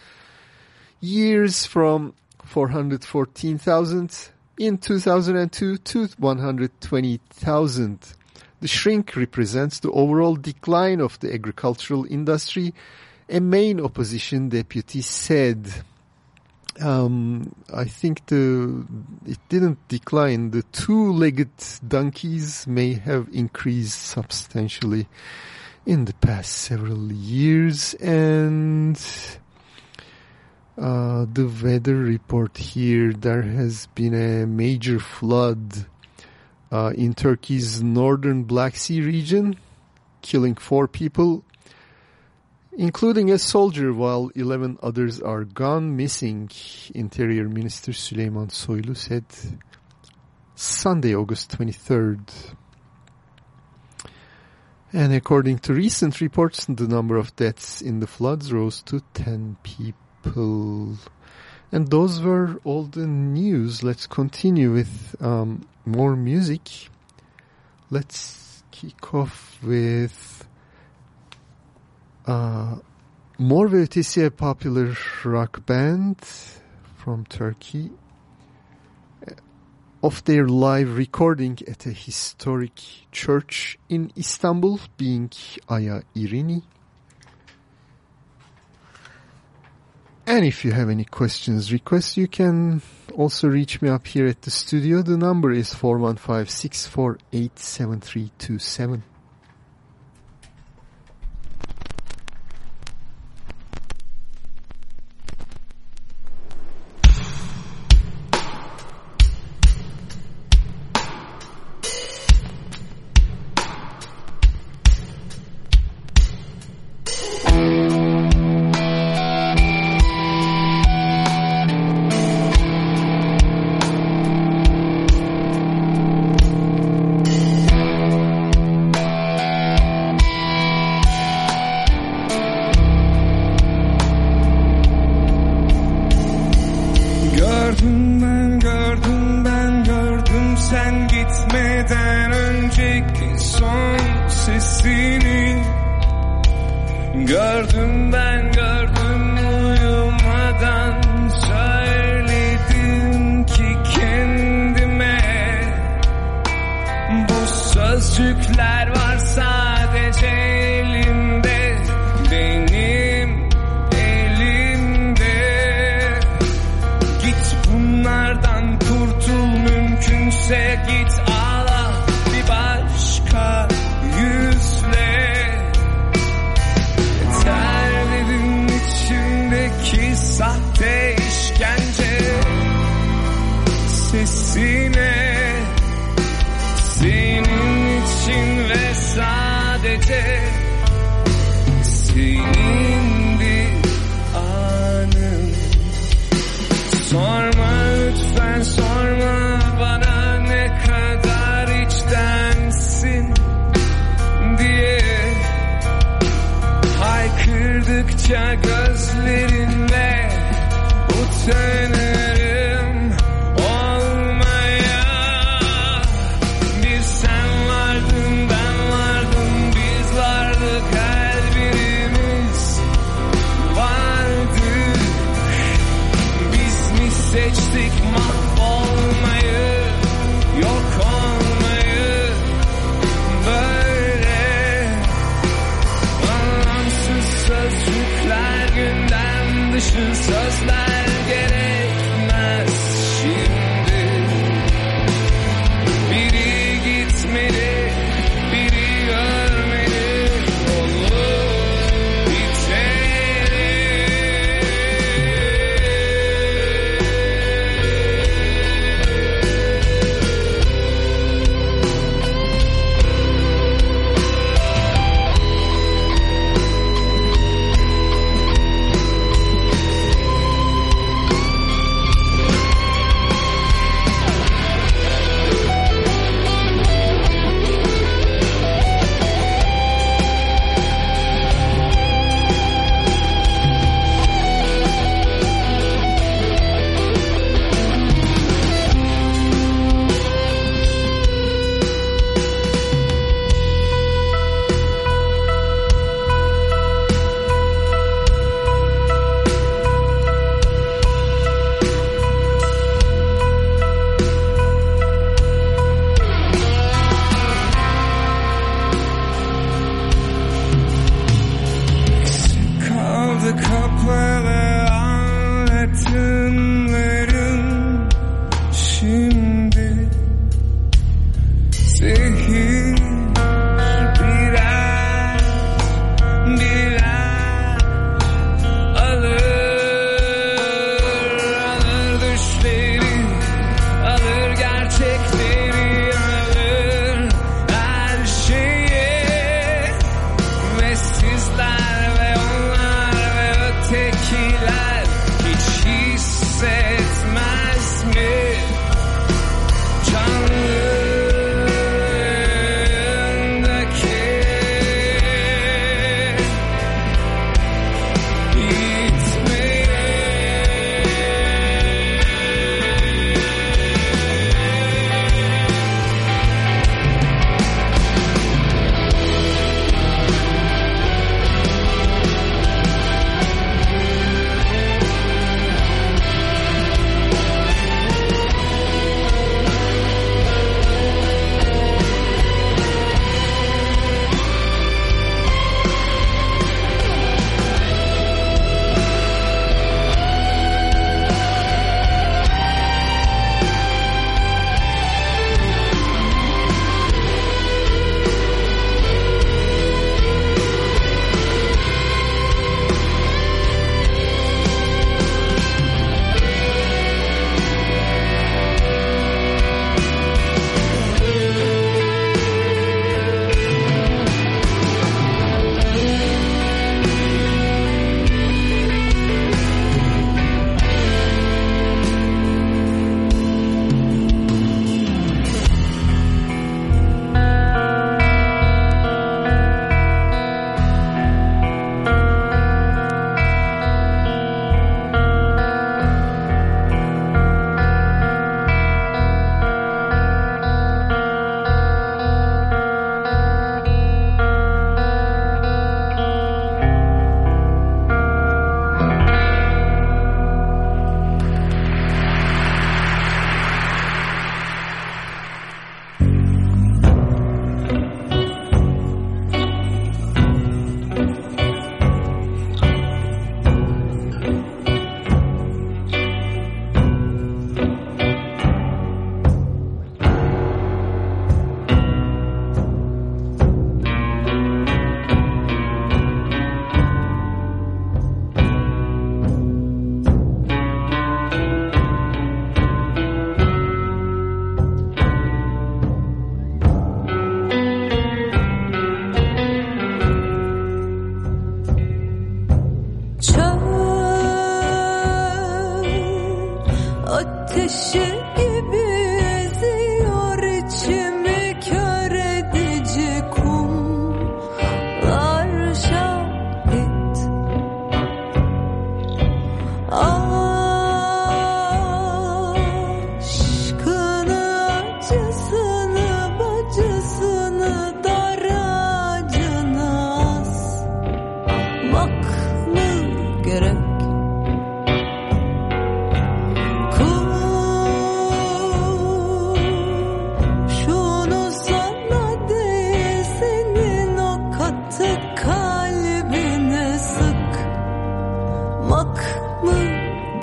years from 414,000 in 2002 to 120,000. The shrink represents the overall decline of the agricultural industry, a main opposition deputy said. Um, I think the it didn't decline. The two-legged donkeys may have increased substantially in the past several years, and uh, the weather report here, there has been a major flood uh, in Turkey's northern Black Sea region, killing four people, including a soldier, while 11 others are gone missing, Interior Minister Süleyman Soylu said Sunday, August 23rd. And according to recent reports, the number of deaths in the floods rose to 10 people. And those were all the news. Let's continue with um, more music. Let's kick off with uh, Mor ve Ötesi, a popular rock band from Turkey, uh, of their live recording at a historic church in Istanbul, being Aya Irini. And if you have any questions, requests, you can also reach me up here at the studio. The number is 415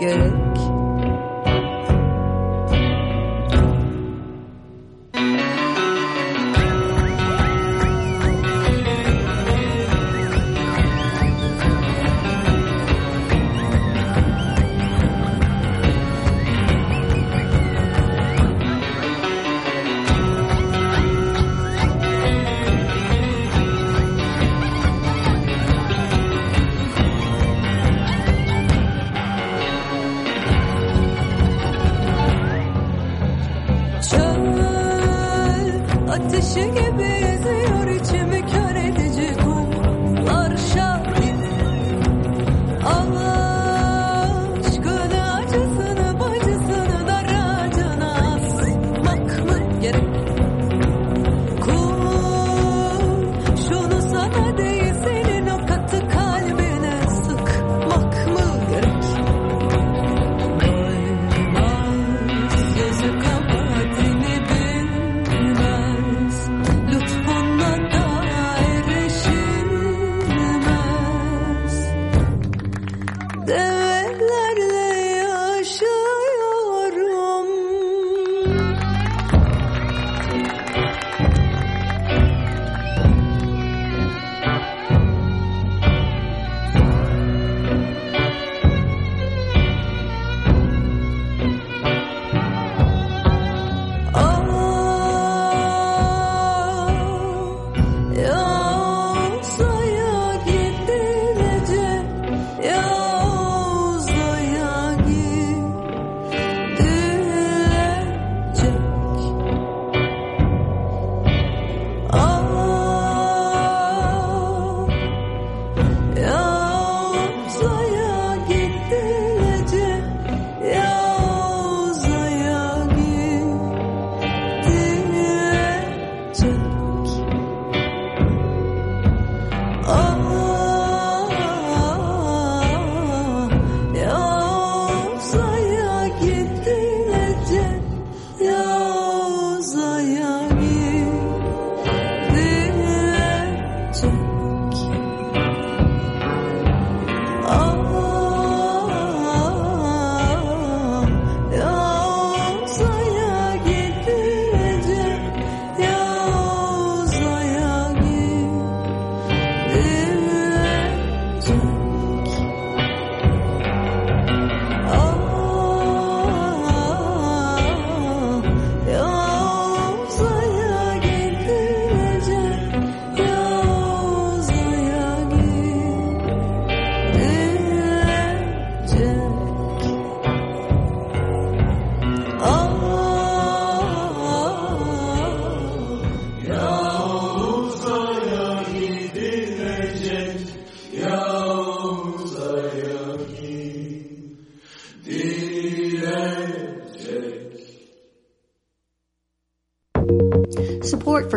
good.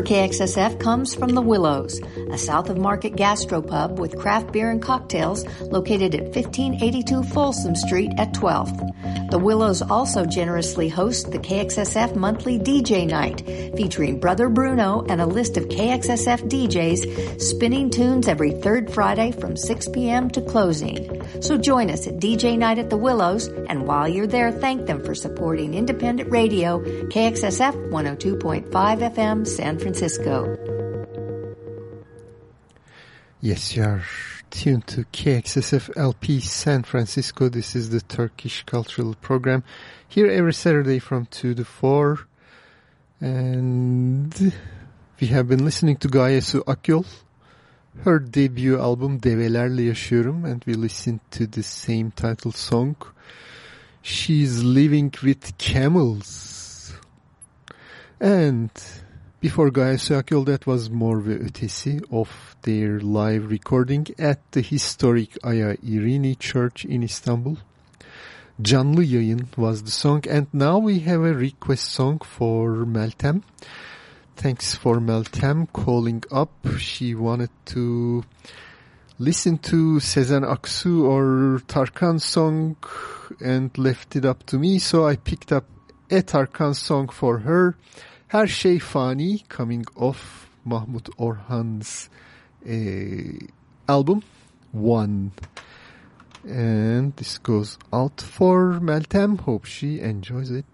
KXSF comes from The Willows, a south of market gastropub with craft beer and cocktails located at 1582 Folsom Street at 12th. The Willows also generously host the KXSF monthly DJ night, featuring Brother Bruno and a list of KXSF DJs spinning tunes every third Friday from 6 p.m. to closing. So join us at DJ night at the Willows, and while you're there, thank them for supporting independent radio, KXSF 102.5 FM, San Francisco. Yes, you are tuned to KXSF LP San Francisco. This is the Turkish Cultural Program here every Saturday from 2 to 4. And we have been listening to Gaye Su Akyol, her debut album Develerle Yaşıyorum and we listened to the same title song. She's living with camels. And before Gaye Su Akyol, that was Mor ve Ötesi of their live recording at the historic Aya Irini Church in Istanbul. Canlı Yayın was the song and now we have a request song for Meltem. Thanks for Meltem calling up. She wanted to listen to Sezen Aksu or Tarkan song and left it up to me so I picked up a Tarkan song for her. Her Şey Fani coming off Mahmut Orhan's uh, album One. And this goes out for Meltem. Hope she enjoys it.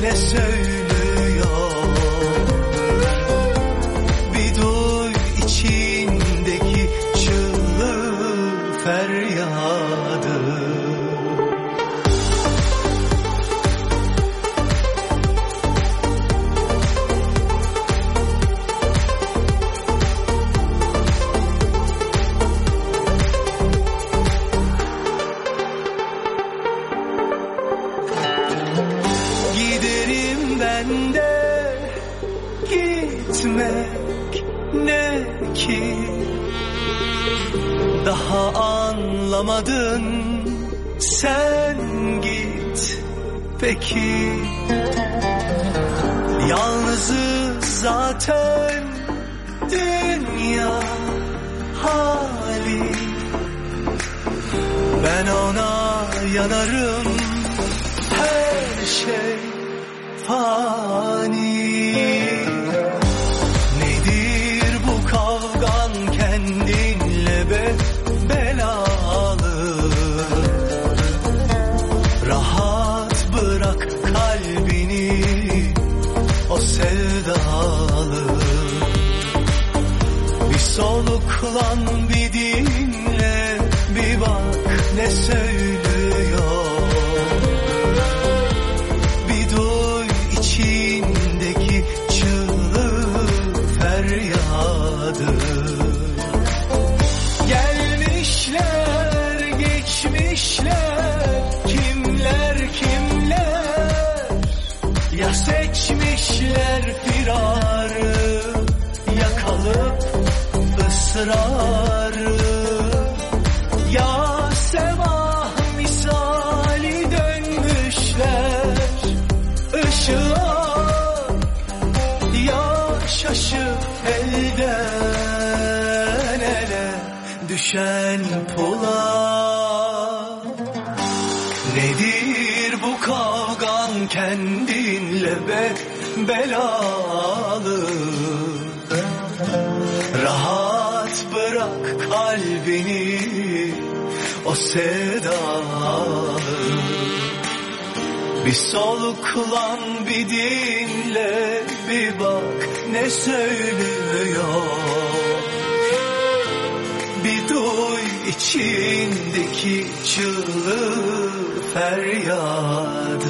nesse peki? Yalnızız zaten dünya hali. Ben ona yanarım her şey fani belalı. Rahat bırak kalbini o sevdalı Bir soluklan bir dinle bir bak ne söylüyor. Bir Duy içindeki çığlığı feryadı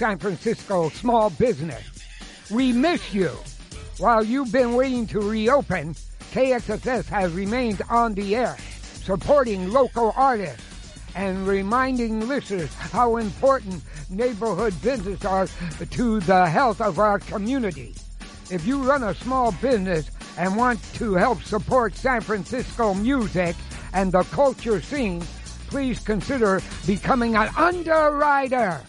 San Francisco small business. We miss you. While you've been waiting to reopen, KXSF has remained on the air, supporting local artists and reminding listeners how important neighborhood businesses are to the health of our community. If you run a small business and want to help support San Francisco music and the culture scene, please consider becoming an underwriter.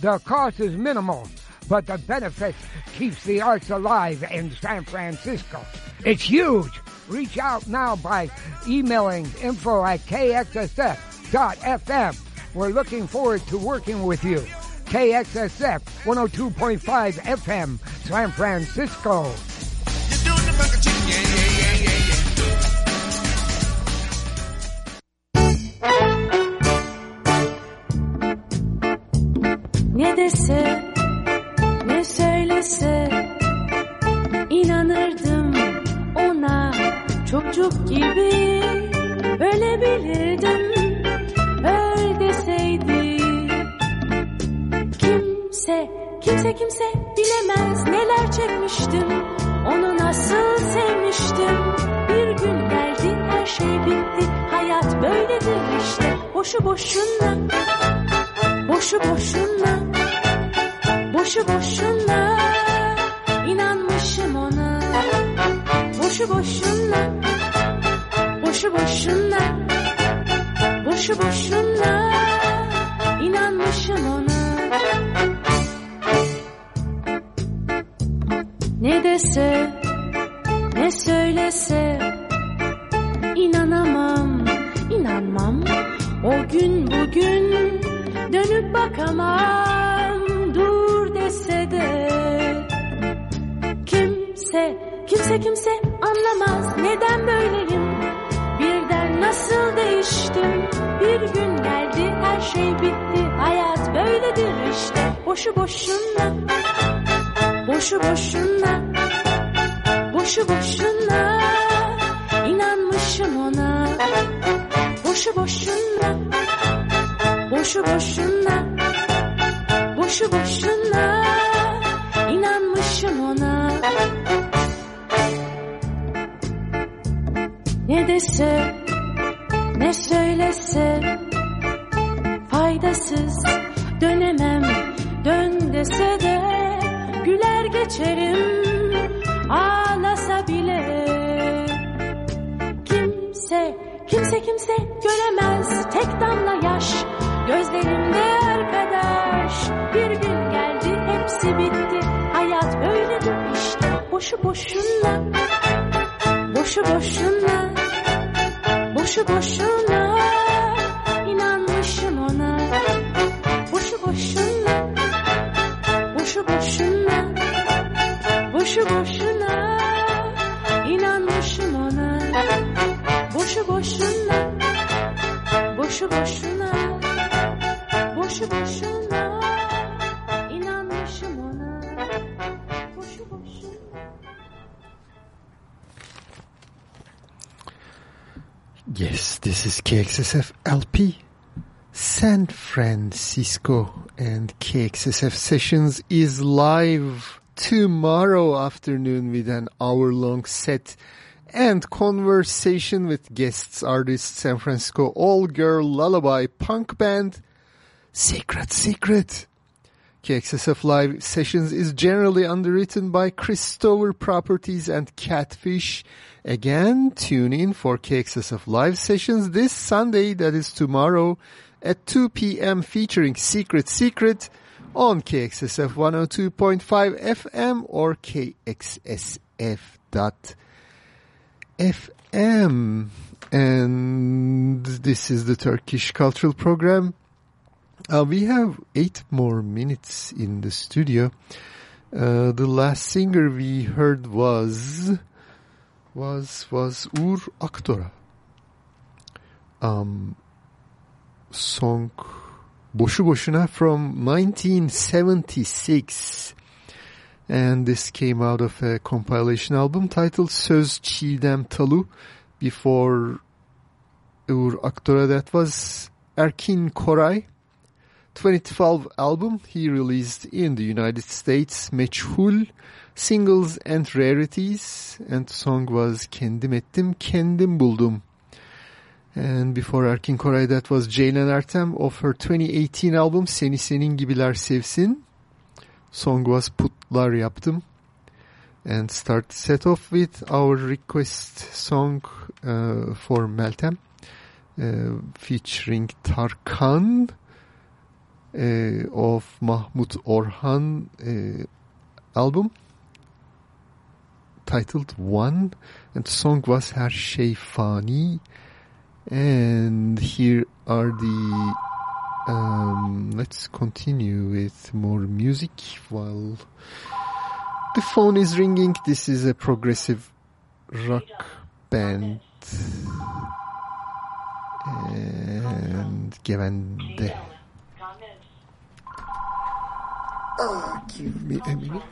The cost is minimal, but the benefit keeps the arts alive in San Francisco. It's huge. Reach out now by emailing info at kxsf.fm. We're looking forward to working with you. KXSF 102.5 FM, San Francisco. Ne dese, ne söylese inanırdım ona. Çocuk gibi ölebilirdim öl deseydi. Kimse kimse kimse bilemez neler çekmiştim. Onu nasıl sevmiştim. Bir gün geldi her şey bitti. Hayat böyledir işte boşu boşuna boşu boşuna boşu boşuna inanmışım ona. Boşu boşuna boşu boşuna boşu boşuna inanmışım ona. Ne dese ne söylese inanamam inanmam. O gün bugün dönüp bakamam dur dese de. Kimse kimse kimse anlamaz neden böyleyim? Birden nasıl değiştim? Bir gün geldi her şey bitti. Hayat böyledir işte boşu boşuna. Boşu boşuna. Boşu boşuna. İnanmışım ona. Boşu boşuna boşu boşuna boşu boşuna inanmışım ona. Ne dese ne söylese faydasız dönemem. Dön dese de güler geçerim ağlasa bile. Kimse kimse kimse göremez tek damla yaş Gözlerimde arkadaş bir gün geldi hepsi bitti. Hayat böyledir işte boşu boşuna. Boşu boşuna. Boşu boşuna. inanmışım ona. Boşu boşuna. Boşu boşuna. Boşu boşuna. inanmışım ona. Boşu boşuna. Boşu boşuna. Inanmışım ona Boşu boşuna Yes, this is KXSF LP San Francisco and KXSF Sessions is live tomorrow afternoon with an hour long set and conversation with guests artists, San Francisco all girl lullaby punk band Secret Secret. KXSF Live Sessions is generally underwritten by Christopher Properties and Catfish. Again, tune in for KXSF Live Sessions this Sunday, that is tomorrow, at 2 p.m. featuring Secret Secret on KXSF 102.5 FM or KXSF.FM. And this is the Turkish Cultural Program. Uh, we have eight more minutes in the studio. Uh, the last singer we heard was was was Uğur Aktora. Um, song Boşu Boşuna from 1976. And this came out of a compilation album titled Söz Çiğdem Talu. Before Uğur Aktora, that was Erkin Koray. 2012 album he released in the United States, Meçhul, Singles and Rarities, and the song was Kendim Ettim, Kendim Buldum. And before Erkin Koray that was Ceylan Ertem of her 2018 album Seni Senin Gibiler Sevsin. Song was Putlar Yaptım. And start set off with our request song uh, for Meltem uh, featuring Tarkan of Mahmut Orhan album titled One and the song was Her Şey Fani and here are the um, let's continue with more music while the phone is ringing. This is a progressive rock band and Gevende Ah, give me a minute.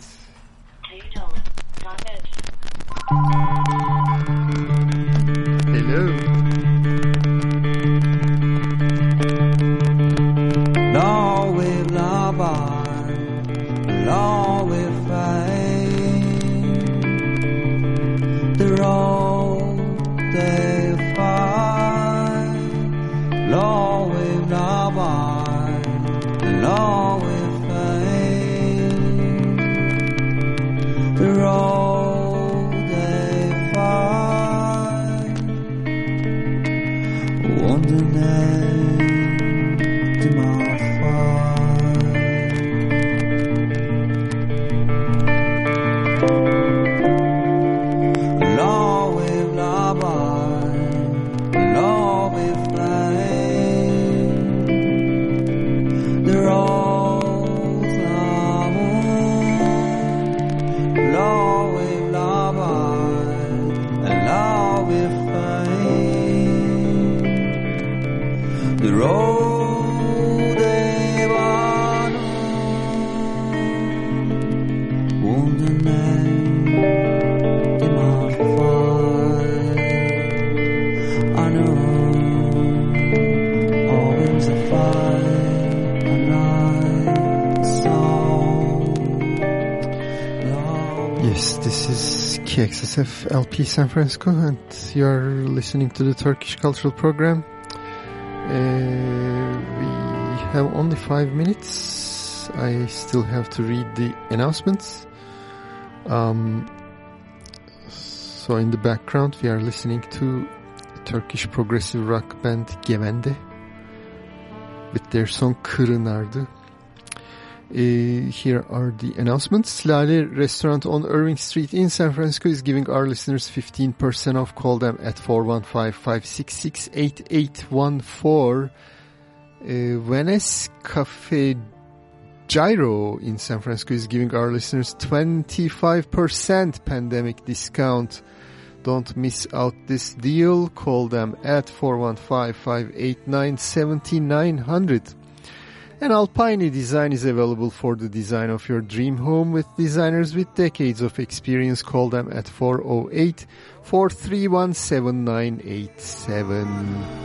KXSF LP San Francisco and you're listening to the Turkish Cultural Program. Uh, we have only five minutes. I still have to read the announcements. Um, so in the background we are listening to Turkish progressive rock band Gevende with their song Kırınardı. Uh, here are the announcements. Lale Restaurant on Irving Street in San Francisco is giving our listeners 15% off. Call them at 415-566-8814. Uh, Venice Cafe Gyro in San Francisco is giving our listeners 25% pandemic discount. Don't miss out this deal. Call them at 415-589-7900. And Alpine Design is available for the design of your dream home with designers with decades of experience. Call them at 408 431 7987.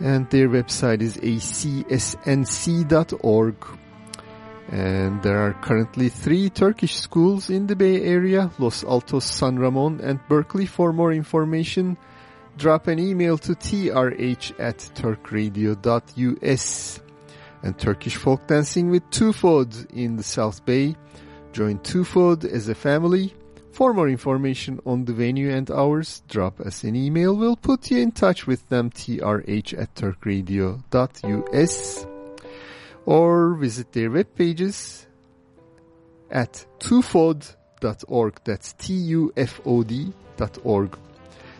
and their website is acsnc.org. And there are currently three Turkish schools in the Bay Area, Los Altos, San Ramon, and Berkeley. For more information, drop an email to trh at turkradio.us. And Turkish folk dancing with Tufod in the South Bay. Join Tufod as a family. For more information on the venue and hours, drop us an email. We'll put you in touch with them, trh at turkradio.us. Or visit their web pages at tufod.org. That's T-U-F-O-D dot org.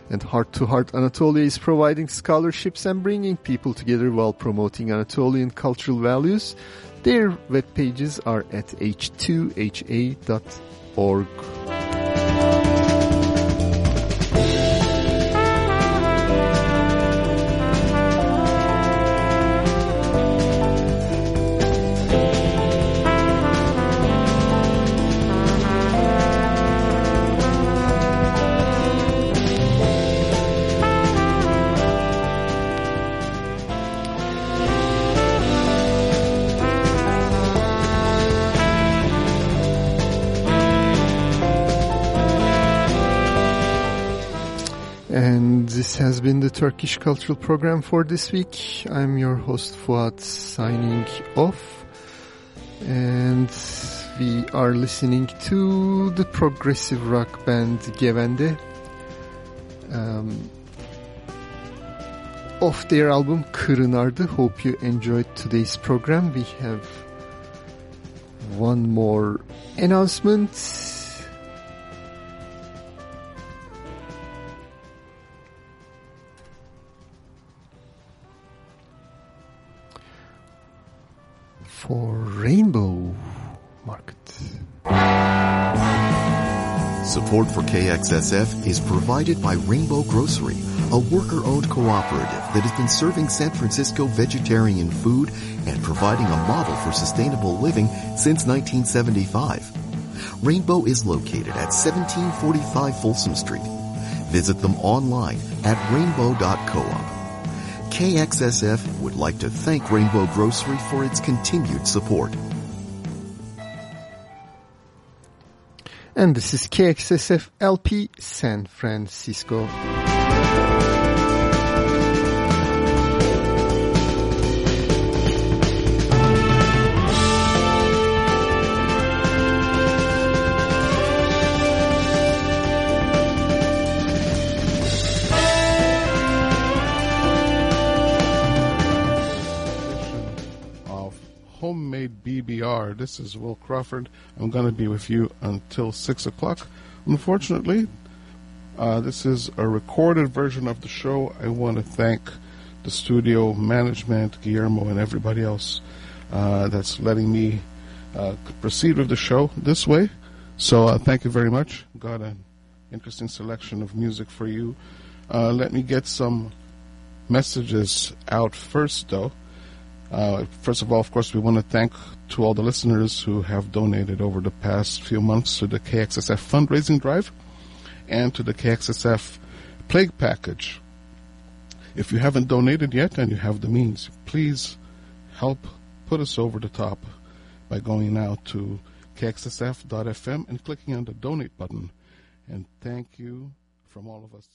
And Heart to Heart Anatolia is providing scholarships and bringing people together while promoting Anatolian cultural values. Their web pages are at h2ha.org. this has been the Turkish Cultural Program for this week. I'm your host Fuat signing off. And we are listening to the progressive rock band Gevende. Um, off their album Kırınardı. Hope you enjoyed today's program. We have one more announcement. For Rainbow Market. Support for KXSF is provided by Rainbow Grocery, a worker-owned cooperative that has been serving San Francisco vegetarian food and providing a model for sustainable living since 1975. Rainbow is located at 1745 Folsom Street. Visit them online at rainbow.coop. KXSF would like to thank Rainbow Grocery for its continued support. And this is KXSF LP San Francisco. BBR. This is Will Crawford. I'm going to be with you until 6 o'clock. Unfortunately, uh, this is a recorded version of the show. I want to thank the studio management, Guillermo, and everybody else uh, that's letting me uh, proceed with the show this way. So uh, thank you very much. Got an interesting selection of music for you. Uh, let me get some messages out first, though. Uh, first of all, of course, we want to thank to all the listeners who have donated over the past few months to the KXSF fundraising drive and to the KXSF plague package. If you haven't donated yet and you have the means, please help put us over the top by going now to kxsf.fm and clicking on the donate button. And thank you from all of us.